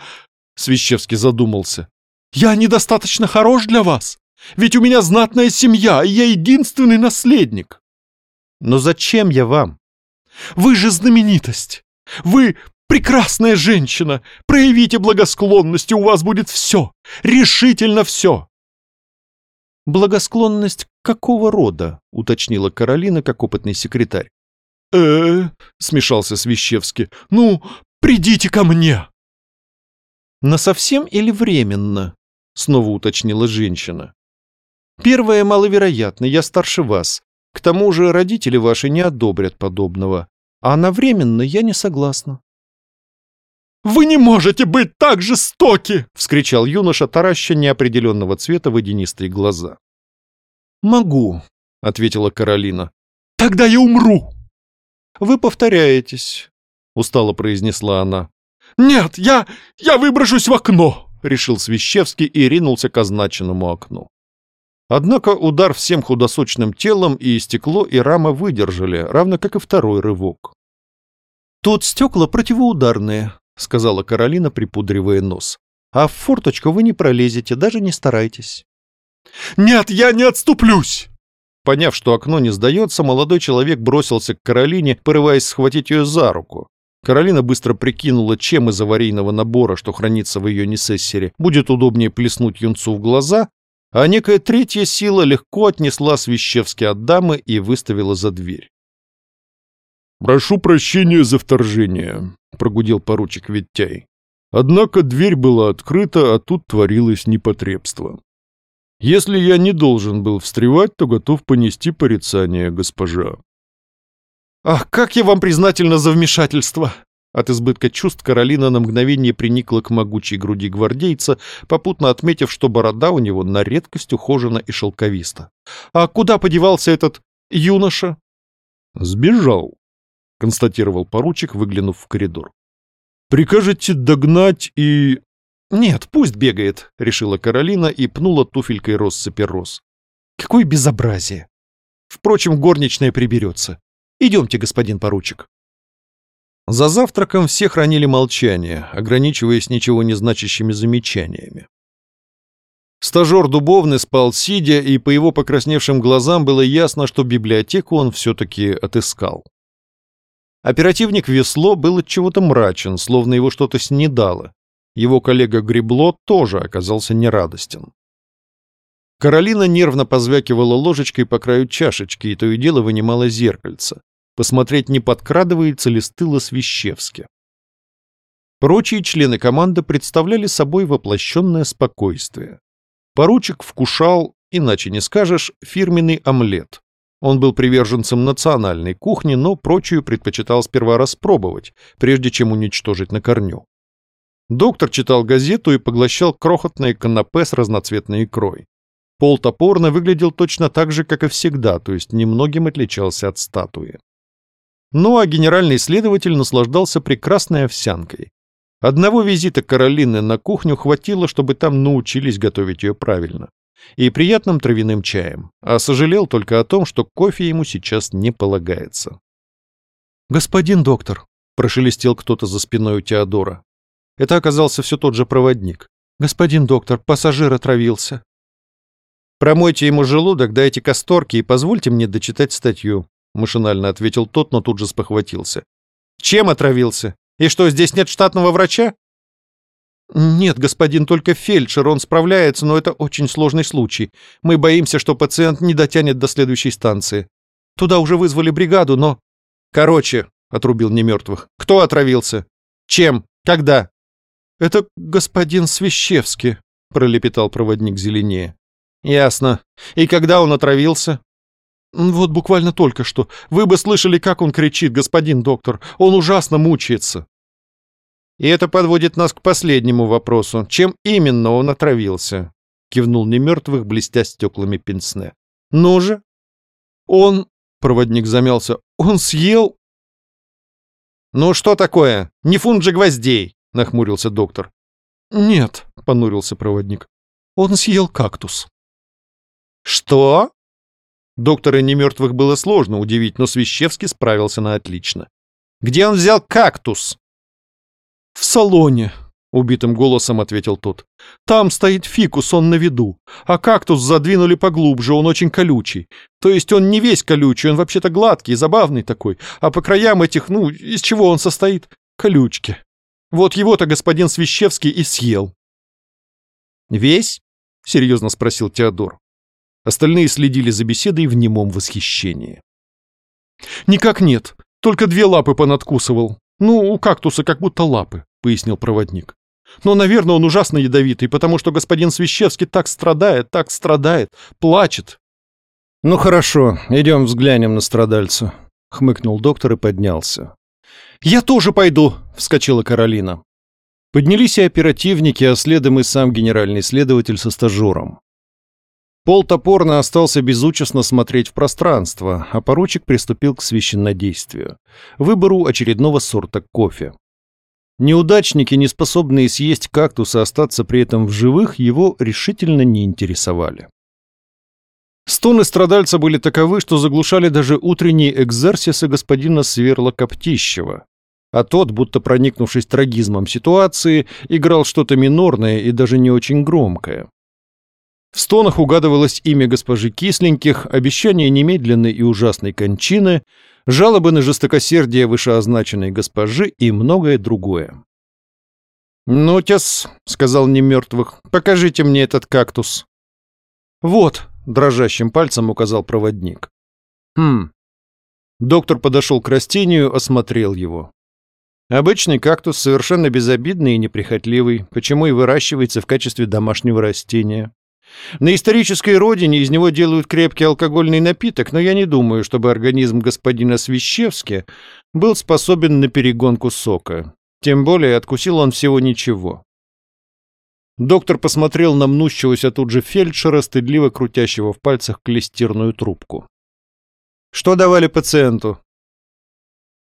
Свящевский задумался. «Я недостаточно хорош для вас, ведь у меня знатная семья, и я единственный наследник». «Но зачем я вам?» «Вы же знаменитость! Вы Прекрасная женщина! Проявите благосклонность, и у вас будет все! Решительно все!» «Благосклонность какого рода?» — уточнила Каролина, как опытный секретарь. э смешался Свищевский. «Ну, придите ко мне!» «Насовсем или временно?» — снова уточнила женщина. «Первое маловероятно, я старше вас. К тому же родители ваши не одобрят подобного. А на временно я не согласна». «Вы не можете быть так жестоки!» — вскричал юноша, тараща неопределенного цвета водянистые глаза. «Могу», — ответила Каролина. «Тогда я умру!» «Вы повторяетесь», — устало произнесла она. «Нет, я... я выброшусь в окно!» — решил Свищевский и ринулся к означенному окну. Однако удар всем худосочным телом и стекло, и рама выдержали, равно как и второй рывок. «Тут стекла противоударные», — сказала Каролина, припудривая нос. «А в форточку вы не пролезете, даже не старайтесь». «Нет, я не отступлюсь!» Поняв, что окно не сдается, молодой человек бросился к Каролине, порываясь схватить ее за руку. Каролина быстро прикинула, чем из аварийного набора, что хранится в ее несессере, будет удобнее плеснуть юнцу в глаза, а некая третья сила легко отнесла Свящевский от дамы и выставила за дверь. «Прошу прощения за вторжение», — прогудел поручик Виттяй. «Однако дверь была открыта, а тут творилось непотребство. Если я не должен был встревать, то готов понести порицание, госпожа». «Ах, как я вам признательна за вмешательство!» От избытка чувств Каролина на мгновение приникла к могучей груди гвардейца, попутно отметив, что борода у него на редкость ухожена и шелковиста. «А куда подевался этот юноша?» «Сбежал», — констатировал поручик, выглянув в коридор. «Прикажете догнать и...» «Нет, пусть бегает», — решила Каролина и пнула туфелькой россыпи роз. «Какое безобразие! Впрочем, горничная приберется. Идемте, господин поручик». За завтраком все хранили молчание, ограничиваясь ничего не значащими замечаниями. Стажер Дубовный спал сидя, и по его покрасневшим глазам было ясно, что библиотеку он все-таки отыскал. Оперативник Весло был от чего-то мрачен, словно его что-то снедало. Его коллега Гребло тоже оказался нерадостен. Каролина нервно позвякивала ложечкой по краю чашечки и то и дело вынимала зеркальце. Посмотреть, не подкрадывается ли стыло Свищевски. Прочие члены команды представляли собой воплощенное спокойствие. Поручик вкушал, иначе не скажешь, фирменный омлет, он был приверженцем национальной кухни, но прочую предпочитал сперва распробовать, прежде чем уничтожить на корню. Доктор читал газету и поглощал крохотные канапе с разноцветной икрой. Пол топорно выглядел точно так же, как и всегда, то есть немногим отличался от статуи. Ну а генеральный следователь наслаждался прекрасной овсянкой. Одного визита Каролины на кухню хватило, чтобы там научились готовить ее правильно и приятным травяным чаем, а сожалел только о том, что кофе ему сейчас не полагается. «Господин доктор», — прошелестел кто-то за спиной у Теодора. Это оказался все тот же проводник. «Господин доктор, пассажир отравился». «Промойте ему желудок, дайте касторки и позвольте мне дочитать статью», — машинально ответил тот, но тут же спохватился. «Чем отравился? И что, здесь нет штатного врача?» «Нет, господин, только фельдшер, он справляется, но это очень сложный случай. Мы боимся, что пациент не дотянет до следующей станции. Туда уже вызвали бригаду, но...» «Короче», — отрубил немертвых, — «кто отравился? Чем? Когда?» «Это господин Свищевский», — пролепетал проводник зеленее. «Ясно. И когда он отравился?» «Вот буквально только что. Вы бы слышали, как он кричит, господин доктор. Он ужасно мучается». «И это подводит нас к последнему вопросу. Чем именно он отравился?» — кивнул немертвых, блестя стеклами пенсне. «Ну же!» «Он...» — проводник замялся. «Он съел...» «Ну что такое? Не фунт же гвоздей!» — нахмурился доктор. «Нет», — понурился проводник. «Он съел кактус». «Что?» Доктора немертвых было сложно удивить, но Свищевский справился на отлично. «Где он взял кактус?» «В салоне», — убитым голосом ответил тот. «Там стоит фикус, он на виду. А кактус задвинули поглубже, он очень колючий. То есть он не весь колючий, он вообще-то гладкий, забавный такой. А по краям этих, ну, из чего он состоит? Колючки. Вот его-то господин Свищевский и съел». «Весь?» — серьезно спросил Теодор. Остальные следили за беседой в немом восхищении. «Никак нет, только две лапы понадкусывал. Ну, у кактуса как будто лапы», — пояснил проводник. «Но, наверное, он ужасно ядовитый, потому что господин Свищевский так страдает, так страдает, плачет». «Ну хорошо, идем взглянем на страдальца», — хмыкнул доктор и поднялся. «Я тоже пойду», — вскочила Каролина. Поднялись и оперативники, а следом и сам генеральный следователь со стажером. Пол топорно остался безучастно смотреть в пространство, а поручик приступил к священнодействию — выбору очередного сорта кофе. Неудачники, не способные съесть кактус и остаться при этом в живых, его решительно не интересовали. Стоны страдальца были таковы, что заглушали даже утренние экзерсисы господина Сверла Коптищева, а тот, будто проникнувшись трагизмом ситуации, играл что-то минорное и даже не очень громкое. В стонах угадывалось имя госпожи Кисленьких, обещание немедленной и ужасной кончины, жалобы на жестокосердие вышеозначенной госпожи и многое другое. «Ну, тес», — сказал немертвых, — «покажите мне этот кактус». «Вот», — дрожащим пальцем указал проводник. «Хм». Доктор подошел к растению, осмотрел его. Обычный кактус совершенно безобидный и неприхотливый, почему и выращивается в качестве домашнего растения. На исторической родине из него делают крепкий алкогольный напиток, но я не думаю, чтобы организм господина Свищевски был способен на перегонку сока. Тем более откусил он всего ничего. Доктор посмотрел на мнущегося тут же фельдшера, стыдливо крутящего в пальцах клестирную трубку. «Что давали пациенту?»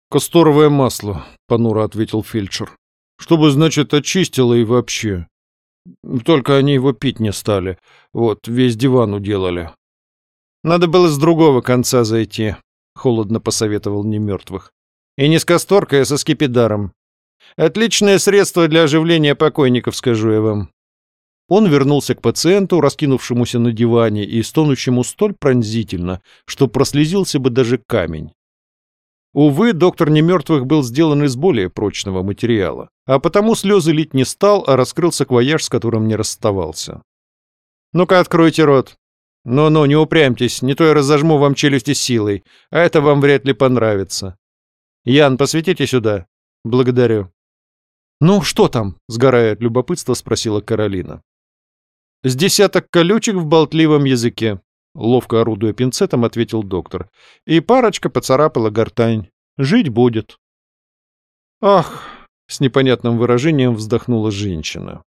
«Касторовое масло», — понуро ответил фельдшер. «Чтобы, значит, очистило и вообще. Только они его пить не стали. Вот, весь диван уделали. Надо было с другого конца зайти, — холодно посоветовал немертвых. И не с касторкой, а со скипидаром. Отличное средство для оживления покойников, скажу я вам. Он вернулся к пациенту, раскинувшемуся на диване и стонущему столь пронзительно, что прослезился бы даже камень. Увы, доктор немертвых был сделан из более прочного материала, а потому слезы лить не стал, а раскрыл саквояж, с которым не расставался. «Ну-ка, откройте рот. Ну-ну, не упрямьтесь, не то я разожму вам челюсти силой, а это вам вряд ли понравится. Ян, посветите сюда. Благодарю». «Ну, что там?» — сгорая от любопытства, спросила Каролина. «С десяток колючек в болтливом языке», Ловко орудуя пинцетом, ответил доктор. И парочка поцарапала гортань. Жить будет. Ах, с непонятным выражением вздохнула женщина.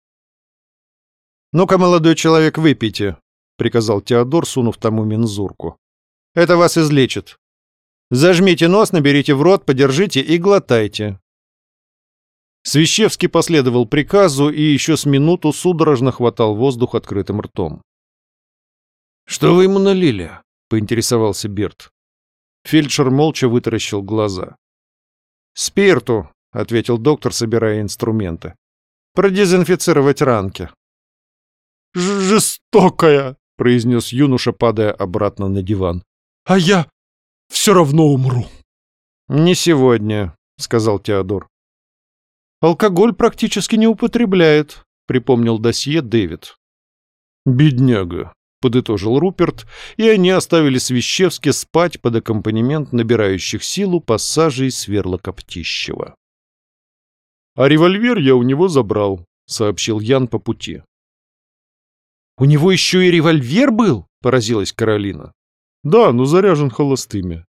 «Ну-ка, молодой человек, выпейте», — приказал Теодор, сунув тому мензурку. «Это вас излечит. Зажмите нос, наберите в рот, подержите и глотайте». Свящевский последовал приказу и еще с минуту судорожно хватал воздух открытым ртом. «Что вы ему налили?» — поинтересовался Берт. Фельдшер молча вытаращил глаза. «Спирту», — ответил доктор, собирая инструменты. «Продезинфицировать ранки». «Жестокая», — произнес юноша, падая обратно на диван. «А я все равно умру». «Не сегодня», — сказал Теодор. «Алкоголь практически не употребляет», — припомнил досье Дэвид. «Бедняга», подытожил Руперт, и они оставили Свищевски спать под аккомпанемент набирающих силу пассажей сверла Коптищева. «А револьвер я у него забрал», — сообщил Ян по пути. У него еще и револьвер был?» — поразилась Каролина. «Да, но заряжен холостыми.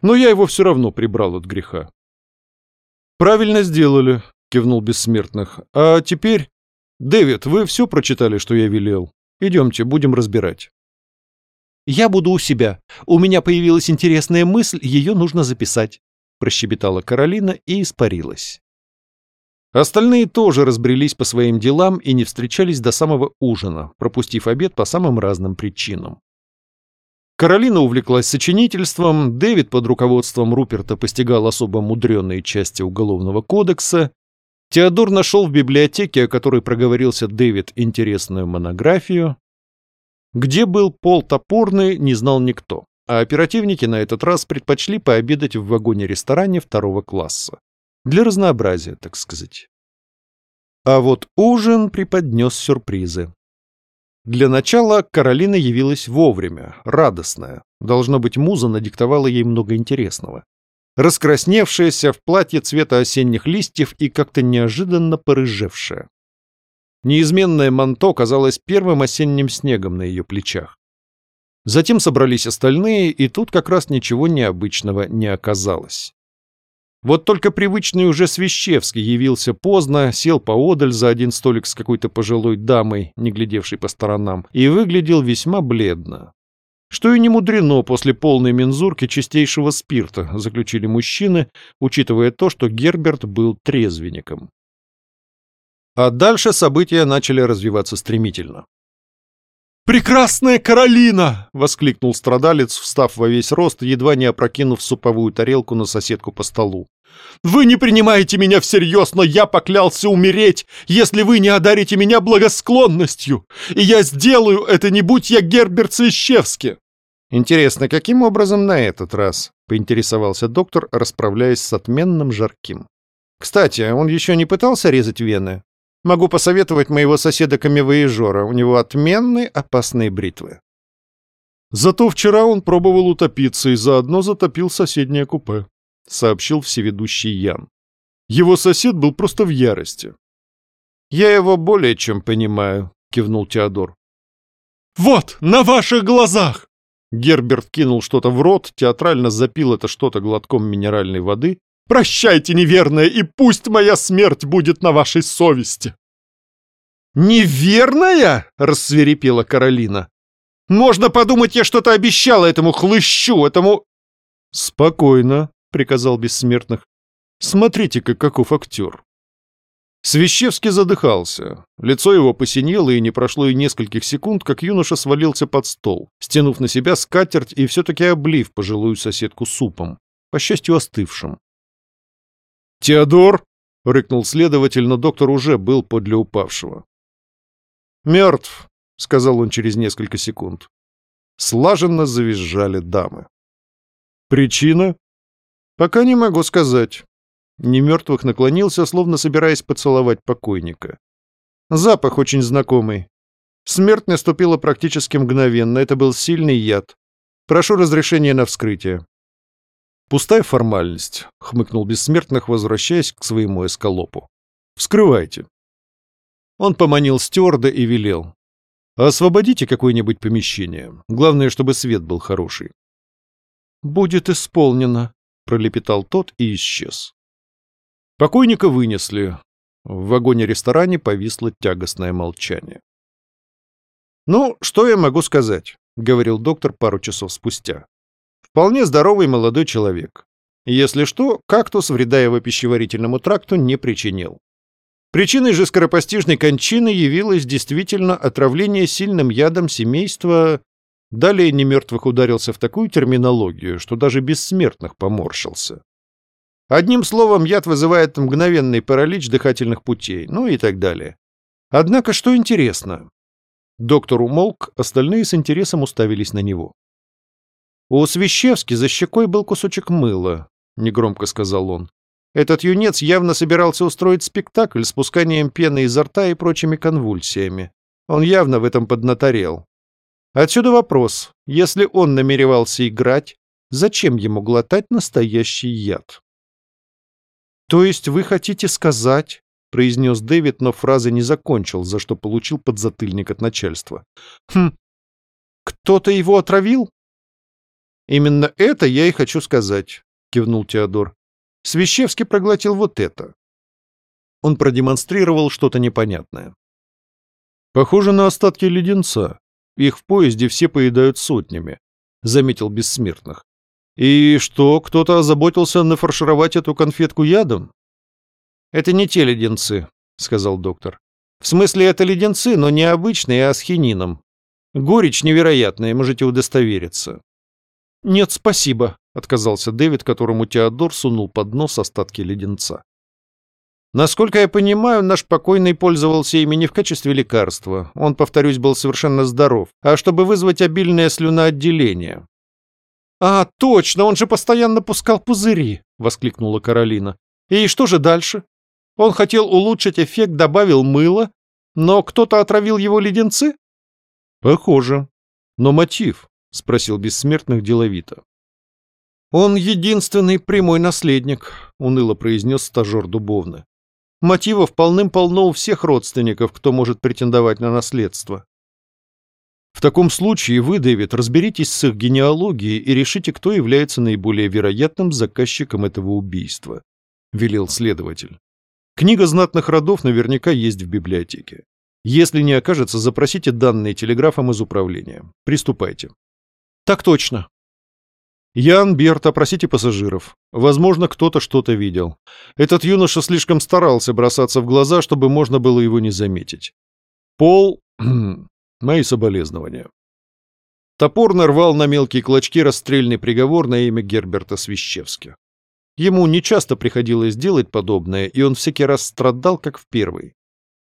Но я его все равно прибрал от греха». «Правильно сделали», — кивнул Бессмертных. «А теперь, Дэвид, вы все прочитали, что я велел? Идемте, будем разбирать». «Я буду у себя. У меня появилась интересная мысль, ее нужно записать», — прощебетала Каролина и испарилась. Остальные тоже разбрелись по своим делам и не встречались до самого ужина, пропустив обед по самым разным причинам. Каролина увлеклась сочинительством, Дэвид под руководством Руперта постигал особо мудреные части Уголовного кодекса, Теодор нашел в библиотеке, о которой проговорился Дэвид, интересную монографию. Где был Пол Топорный, не знал никто, а оперативники на этот раз предпочли пообедать в вагоне-ресторане второго класса. Для разнообразия, так сказать. А вот ужин преподнес сюрпризы. Для начала Каролина явилась вовремя, радостная. Должно быть, муза надиктовала ей много интересного. Раскрасневшаяся в платье цвета осенних листьев и как-то неожиданно порыжевшая. Неизменное манто казалось первым осенним снегом на ее плечах. Затем собрались остальные, и тут как раз ничего необычного не оказалось. Вот только привычный уже Свящевский явился поздно, сел поодаль за один столик с какой-то пожилой дамой, не глядевшей по сторонам, и выглядел весьма бледно. Что и не мудрено после полной мензурки чистейшего спирта, заключили мужчины, учитывая то, что Герберт был трезвенником. А дальше события начали развиваться стремительно. «Прекрасная Каролина!» — воскликнул страдалец, встав во весь рост, едва не опрокинув суповую тарелку на соседку по столу. «Вы не принимаете меня всерьез, но я поклялся умереть, если вы не одарите меня благосклонностью, и я сделаю это, не будь я Герберт Свящевский!» «Интересно, каким образом на этот раз?» — поинтересовался доктор, расправляясь с отменным жарким. «Кстати, он еще не пытался резать вены?» Могу посоветовать моего соседа камевоежора. У него отменные опасные бритвы. Зато вчера он пробовал утопиться и заодно затопил соседнее купе, сообщил всеведущий Ян. Его сосед был просто в ярости. Я его более чем понимаю, кивнул Теодор. Вот, на ваших глазах! Герберт кинул что-то в рот, театрально запил это что-то глотком минеральной воды Прощайте, неверная, и пусть моя смерть будет на вашей совести!» «Неверная?» — рассверепела Каролина. «Можно подумать, я что-то обещала этому хлыщу, этому...» «Спокойно», — приказал Бессмертных. «Смотрите-ка, каков актер». Свящевский задыхался. Лицо его посинело, и не прошло и нескольких секунд, как юноша свалился под стол, стянув на себя скатерть и все-таки облив пожилую соседку супом, по счастью, остывшим. «Теодор!» — рыкнул следователь, но доктор уже был подле упавшего. «Мертв», — сказал он через несколько секунд. Слаженно завизжали дамы. «Причина?» «Пока не могу сказать». Немертвых наклонился, словно собираясь поцеловать покойника. Запах очень знакомый. Смерть наступила практически мгновенно, это был сильный яд. Прошу разрешения на вскрытие. «Пустая формальность», — хмыкнул Бессмертных, возвращаясь к своему эскалопу. «Вскрывайте». Он поманил стюарда и велел. «Освободите какое-нибудь помещение. Главное, чтобы свет был хороший». «Будет исполнено», — пролепетал тот и исчез. Покойника вынесли. В вагоне-ресторане повисло тягостное молчание. «Ну, что я могу сказать?» — говорил доктор пару часов спустя. Вполне здоровый молодой человек. Если что, кактус вреда его пищеварительному тракту не причинил. Причиной же скоропостижной кончины явилось действительно отравление сильным ядом семейства... Далее немертвых ударился в такую терминологию, что даже бессмертных поморщился. Одним словом, яд вызывает мгновенный паралич дыхательных путей, ну и так далее. Однако, что интересно. Доктор умолк, остальные с интересом уставились на него. «У Свящевски за щекой был кусочек мыла», — негромко сказал он. «Этот юнец явно собирался устроить спектакль с пусканием пены изо рта и прочими конвульсиями. Он явно в этом поднаторел. Отсюда вопрос. Если он намеревался играть, зачем ему глотать настоящий яд?» «То есть вы хотите сказать, — произнес Дэвид, но фразы не закончил, за что получил подзатыльник от начальства. «Хм, кто-то его отравил?» «Именно это я и хочу сказать», — кивнул Теодор. «Свящевский проглотил вот это». Он продемонстрировал что-то непонятное. «Похоже на остатки леденца. Их в поезде все поедают сотнями», — заметил Бессмертных. «И что, кто-то озаботился нафаршировать эту конфетку ядом?» «Это не те леденцы», — сказал доктор. «В смысле, это леденцы, но не обычные, а с хинином. Горечь невероятная, можете удостовериться». «Нет, спасибо», — отказался Дэвид, которому Теодор сунул под нос остатки леденца. Насколько я понимаю, наш покойный пользовался ими не в качестве лекарства. Он, повторюсь, был совершенно здоров, а чтобы вызвать обильное слюноотделение. «А, точно, он же постоянно пускал пузыри!» — воскликнула Каролина. «И что же дальше?» Он хотел улучшить эффект, добавил мыло, но кто-то отравил его леденцы? Похоже. Но мотив? Спросил Бессмертных деловито. Он единственный прямой наследник, уныло произнес стажер Дубовны. Мотивов полным-полно у всех родственников, кто может претендовать на наследство. В таком случае вы, Дэвид, разберитесь с их генеалогией и решите, кто является наиболее вероятным заказчиком этого убийства, велел следователь. Книга знатных родов наверняка есть в библиотеке. Если не окажется, запросите данные телеграфом из управления. Приступайте. Так точно. Ян, Берт, опросите пассажиров. Возможно, кто-то что-то видел. Этот юноша слишком старался бросаться в глаза, чтобы можно было его не заметить. Пол... (clears throat) Мои соболезнования. Топор нарвал на мелкие клочки расстрельный приговор на имя Герберта Свищевски. Ему нечасто приходилось делать подобное, и он всякий раз страдал, как в первый.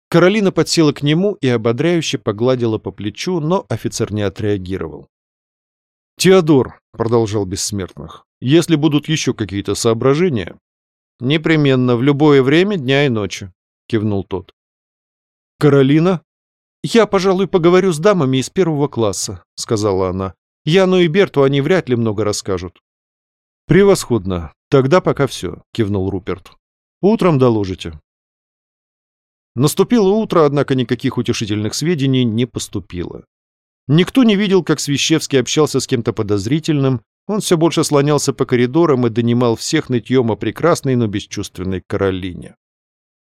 Каролина подсела к нему и ободряюще погладила по плечу, но офицер не отреагировал. «Теодор», — продолжал Бессмертных, — «если будут еще какие-то соображения...» «Непременно, в любое время дня и ночи», — кивнул тот. «Каролина?» «Я, пожалуй, поговорю с дамами из первого класса», — сказала она. «Яну и Берту они вряд ли много расскажут». «Превосходно. Тогда пока все», — кивнул Руперт. «Утром доложите». Наступило утро, однако никаких утешительных сведений не поступило. Никто не видел, как Свящевский общался с кем-то подозрительным, он все больше слонялся по коридорам и донимал всех нытьем о прекрасной, но бесчувственной Каролине.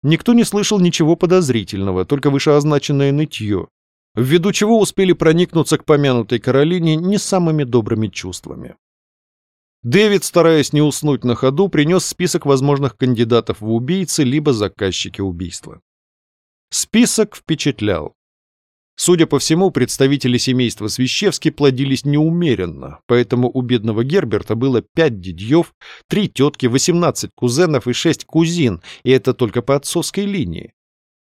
Никто не слышал ничего подозрительного, только вышеозначенное нытье, ввиду чего успели проникнуться к помянутой Каролине не самыми добрыми чувствами. Дэвид, стараясь не уснуть на ходу, принес список возможных кандидатов в убийцы либо заказчики убийства. Список впечатлял. Судя по всему, представители семейства Свящевски плодились неумеренно, поэтому у бедного Герберта было пять дядьев, три тетки, восемнадцать кузенов и шесть кузин, и это только по отцовской линии.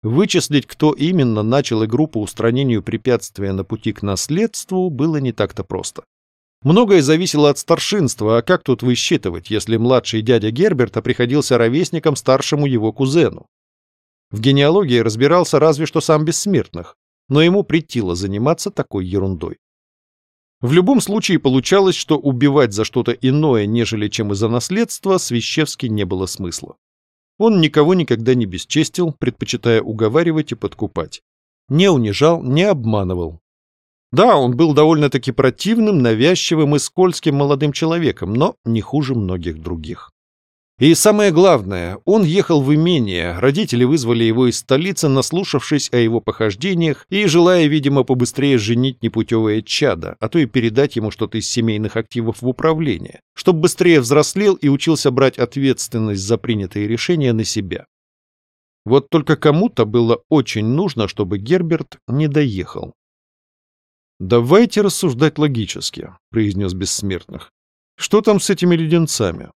Вычислить, кто именно начал игру по устранению препятствия на пути к наследству, было не так-то просто. Многое зависело от старшинства, а как тут высчитывать, если младший дядя Герберта приходился ровесником старшему его кузену? В генеалогии разбирался разве что сам Бессмертных, но ему претило заниматься такой ерундой. В любом случае получалось, что убивать за что-то иное, нежели чем из-за наследства, Свящевски не было смысла. Он никого никогда не бесчестил, предпочитая уговаривать и подкупать. Не унижал, не обманывал, да, он был довольно-таки противным, навязчивым и скользким молодым человеком, но не хуже многих других. И самое главное, он ехал в имение, родители вызвали его из столицы, наслушавшись о его похождениях и желая, видимо, побыстрее женить непутевое чадо, а то и передать ему что-то из семейных активов в управление, чтобы быстрее взрослел и учился брать ответственность за принятые решения на себя. Вот только кому-то было очень нужно, чтобы Герберт не доехал. «Давайте рассуждать логически», — произнес Бессмертных. «Что там с этими леденцами?»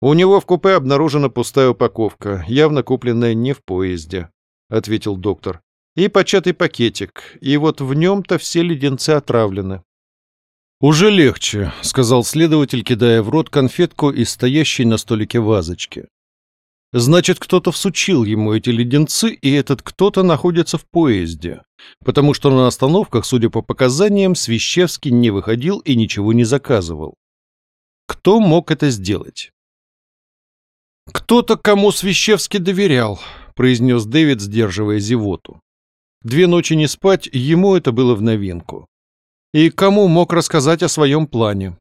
«У него в купе обнаружена пустая упаковка, явно купленная не в поезде», — ответил доктор. «И початый пакетик, и вот в нем-то все леденцы отравлены». «Уже легче», — сказал следователь, кидая в рот конфетку из стоящей на столике вазочки. Значит, кто-то всучил ему эти леденцы, и этот кто-то находится в поезде. Потому что на остановках, судя по показаниям, Свящевский не выходил и ничего не заказывал. Кто мог это сделать? «Кто-то кому Свящевский доверял», — произнес Дэвид, сдерживая зевоту. Две ночи не спать, ему это было в новинку. И кому мог рассказать о своем плане?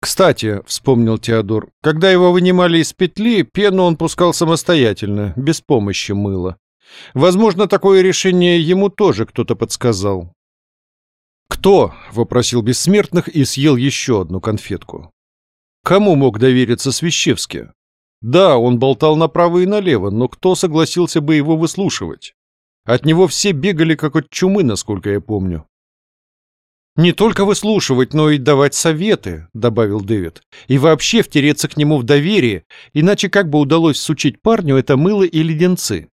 «Кстати», — вспомнил Теодор, — «когда его вынимали из петли, пену он пускал самостоятельно, без помощи мыла. Возможно, такое решение ему тоже кто-то подсказал». «Кто?» — вопросил Бессмертных и съел еще одну конфетку. «Кому мог довериться Свящевский? Да, он болтал направо и налево, но кто согласился бы его выслушивать? От него все бегали как от чумы, насколько я помню. «Не только выслушивать, но и давать советы», — добавил Дэвид. «И вообще втереться к нему в доверие, иначе как бы удалось сучить парню это мыло и леденцы?»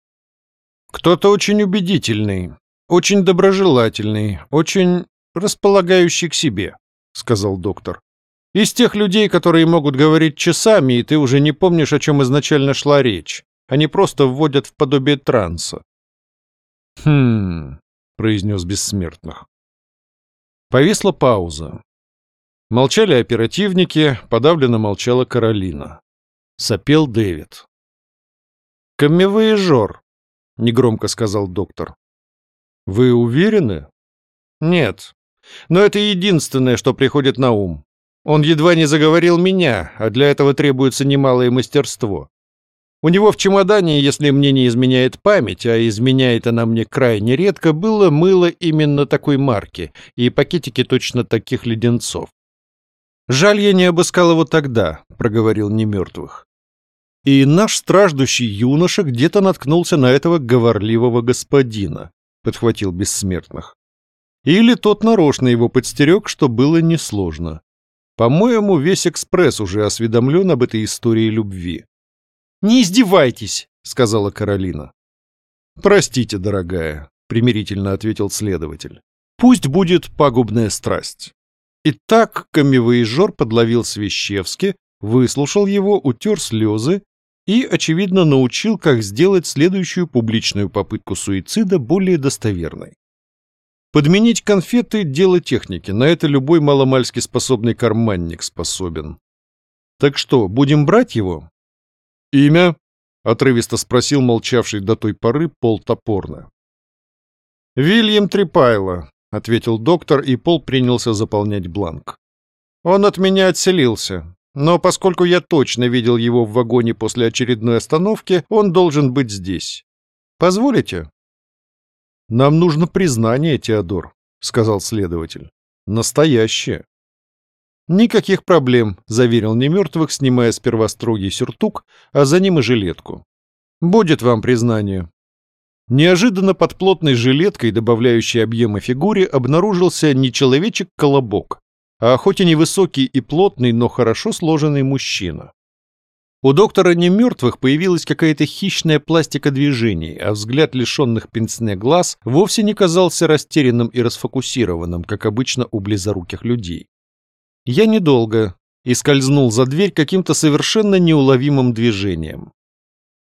«Кто-то очень убедительный, очень доброжелательный, очень располагающий к себе», — сказал доктор. Из тех людей, которые могут говорить часами, и ты уже не помнишь, о чем изначально шла речь. Они просто вводят в подобие транса. «Хм...» — произнес Бессмертных. Повисла пауза. Молчали оперативники, подавленно молчала Каролина. Сопел Дэвид. «Камевоежор», — негромко сказал доктор. «Вы уверены?» «Нет. Но это единственное, что приходит на ум. Он едва не заговорил меня, а для этого требуется немалое мастерство. У него в чемодане, если мне не изменяет память, а изменяет она мне крайне редко, было мыло именно такой марки и пакетики точно таких леденцов. «Жаль, я не обыскал его тогда», — проговорил немертвых. И наш страждущий юноша где-то наткнулся на этого говорливого господина, — подхватил бессмертных. Или тот нарочно его подстерег, что было несложно. По-моему, весь экспресс уже осведомлен об этой истории любви. «Не издевайтесь», — сказала Каролина. «Простите, дорогая», — примирительно ответил следователь. «Пусть будет пагубная страсть». Итак, камевоежор подловил Свящевски, выслушал его, утер слезы и, очевидно, научил, как сделать следующую публичную попытку суицида более достоверной. Подменить конфеты — дело техники, на это любой маломальски способный карманник способен. Так что, будем брать его? Имя? — отрывисто спросил молчавший до той поры Пол Топорно. «Вильям Трипайло», — ответил доктор, и Пол принялся заполнять бланк. «Он от меня отселился, но поскольку я точно видел его в вагоне после очередной остановки, он должен быть здесь. Позволите?» «Нам нужно признание, Теодор», — сказал следователь. «Настоящее». «Никаких проблем», — заверил немертвых, снимая сперва строгий сюртук, а за ним и жилетку. «Будет вам признание». Неожиданно под плотной жилеткой, добавляющей объема фигуре, обнаружился не человечек-колобок, а хоть и невысокий и плотный, но хорошо сложенный мужчина. У доктора немертвых появилась какая-то хищная пластика движений, а взгляд лишенных пенсне глаз вовсе не казался растерянным и расфокусированным, как обычно у близоруких людей. Я недолго и скользнул за дверь каким-то совершенно неуловимым движением.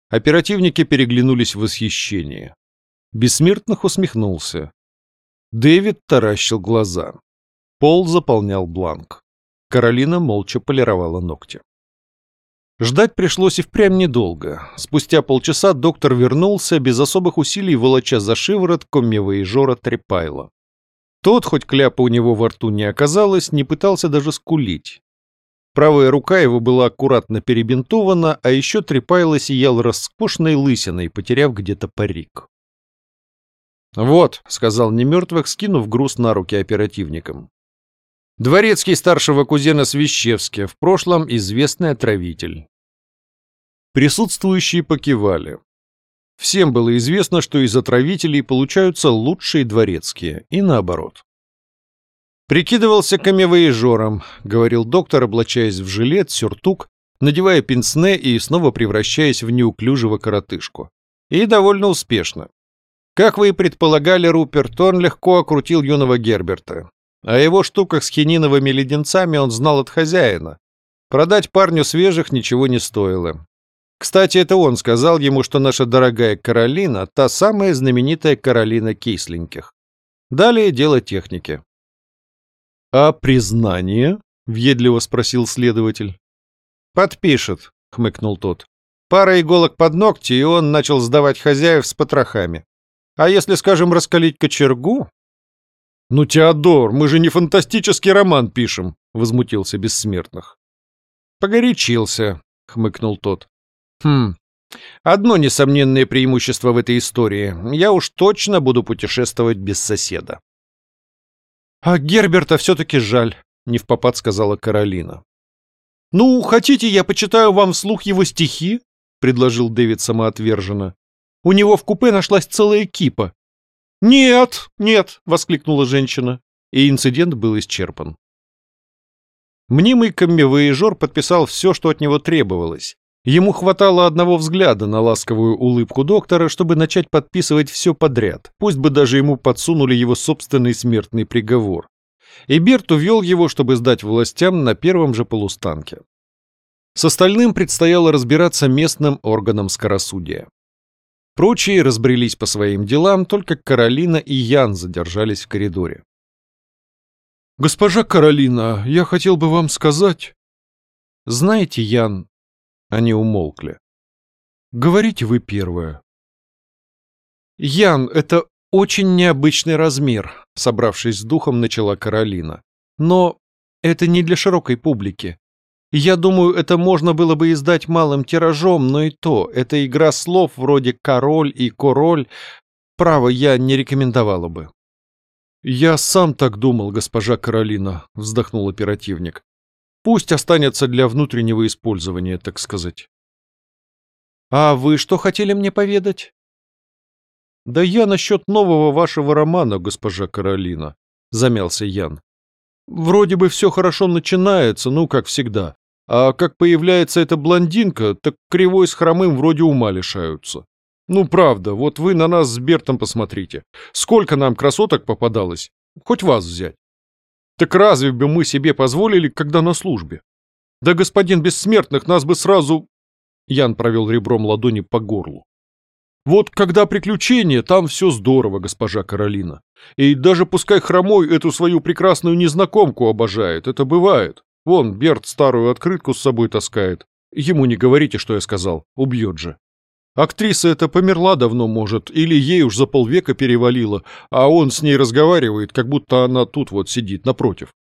Оперативники переглянулись в восхищении. Бессмертных усмехнулся. Дэвид таращил глаза. Пол заполнял бланк. Каролина молча полировала ногти. Ждать пришлось и впрямь недолго. Спустя полчаса доктор вернулся, без особых усилий волоча за шиворот коммивоежора Трепайла. Тот, хоть кляпа у него во рту не оказалось, не пытался даже скулить. Правая рука его была аккуратно перебинтована, а еще Трепайло сиял роскошной лысиной, потеряв где-то парик. «Вот», — сказал немертвых, скинув груз на руки оперативникам. Дворецкий старшего кузена Свящевски, в прошлом известный отравитель. Присутствующие покивали. Всем было известно, что из отравителей получаются лучшие дворецкие, и наоборот. «Прикидывался камевоежором», — говорил доктор, облачаясь в жилет, сюртук, надевая пенсне и снова превращаясь в неуклюжего коротышку. И довольно успешно. Как вы и предполагали, Руперт, он легко окрутил юного Герберта. О его штуках с хининовыми леденцами он знал от хозяина. Продать парню свежих ничего не стоило. Кстати, это он сказал ему, что наша дорогая Каролина — та самая знаменитая Каролина Кисленьких. Далее дело техники. «А признание?» — въедливо спросил следователь. «Подпишет», — хмыкнул тот. «Пара иголок под ногти, и он начал сдавать хозяев с потрохами. А если, скажем, раскалить кочергу...» «Ну, Теодор, мы же не фантастический роман пишем», — возмутился Бессмертных. «Погорячился», — хмыкнул тот. «Хм, одно несомненное преимущество в этой истории. Я уж точно буду путешествовать без соседа». «А Герберта все-таки жаль», — не в попад сказала Каролина. «Ну, хотите, я почитаю вам вслух его стихи?» — предложил Дэвид самоотверженно. «У него в купе нашлась целая кипа». «Нет, нет!» — воскликнула женщина, и инцидент был исчерпан. Мнимый камевоежор подписал все, что от него требовалось. Ему хватало одного взгляда на ласковую улыбку доктора, чтобы начать подписывать все подряд, пусть бы даже ему подсунули его собственный смертный приговор и Берт увел его, чтобы сдать властям на первом же полустанке. С остальным предстояло разбираться местным органам скоросудия. Прочие разбрелись по своим делам, только Каролина и Ян задержались в коридоре. «Госпожа Каролина, я хотел бы вам сказать...» «Знаете, Ян...» Они умолкли. «Говорите вы первая». «Ян, это очень необычный размер», — собравшись с духом, начала Каролина. «Но это не для широкой публики. Я думаю, это можно было бы издать малым тиражом, но и то, это игра слов вроде «король» и «король». Право, я не рекомендовала бы». «Я сам так думал, госпожа Каролина», — вздохнул оперативник. «Пусть останется для внутреннего использования, так сказать». «А вы что хотели мне поведать?» «Да я насчет нового вашего романа, госпожа Каролина», — замялся Ян. «Вроде бы все хорошо начинается, ну, как всегда. А как появляется эта блондинка, так кривой с хромым вроде ума лишаются. Ну, правда, вот вы на нас с Бертом посмотрите. Сколько нам красоток попадалось? Хоть вас взять. Так разве бы мы себе позволили, когда на службе? Да господин Бессмертных нас бы сразу...» Ян провел ребром ладони по горлу. Вот когда приключения, там все здорово, госпожа Каролина. И даже пускай хромой эту свою прекрасную незнакомку обожает, это бывает. Вон, Берт старую открытку с собой таскает. Ему не говорите, что я сказал, убьет же. Актриса эта померла давно, может, или ей уж за полвека перевалила, а он с ней разговаривает, как будто она тут вот сидит напротив.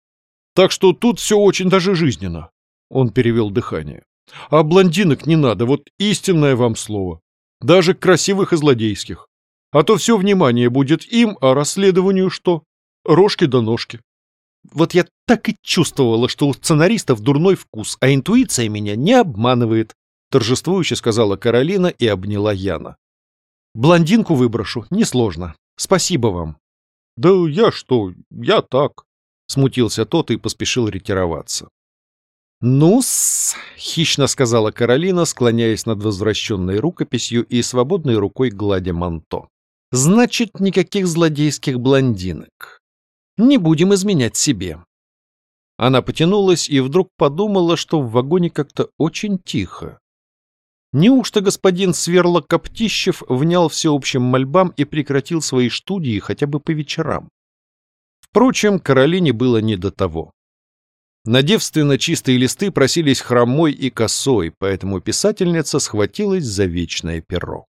Так что тут все очень даже жизненно. Он перевел дыхание. А блондинок не надо, вот истинное вам слово. Даже красивых и злодейских. А то все внимание будет им, а расследованию что? Рожки да ножки. Вот я так и чувствовала, что у сценаристов дурной вкус, а интуиция меня не обманывает, торжествующе сказала Каролина и обняла Яна. Блондинку выброшу, несложно. Спасибо вам. Да я что, я так. Смутился тот и поспешил ретироваться. «Ну-с», — хищно сказала Каролина, склоняясь над возвращенной рукописью и свободной рукой гладя манто. «Значит, никаких злодейских блондинок. Не будем изменять себе». Она потянулась и вдруг подумала, что в вагоне как-то очень тихо. Неужто господин Сверло-Коптищев внял всеобщим мольбам и прекратил свои студии хотя бы по вечерам? Впрочем, Каролине было не до того. На девственно чистые листы просились хромой и косой, поэтому писательница схватилась за вечное перо.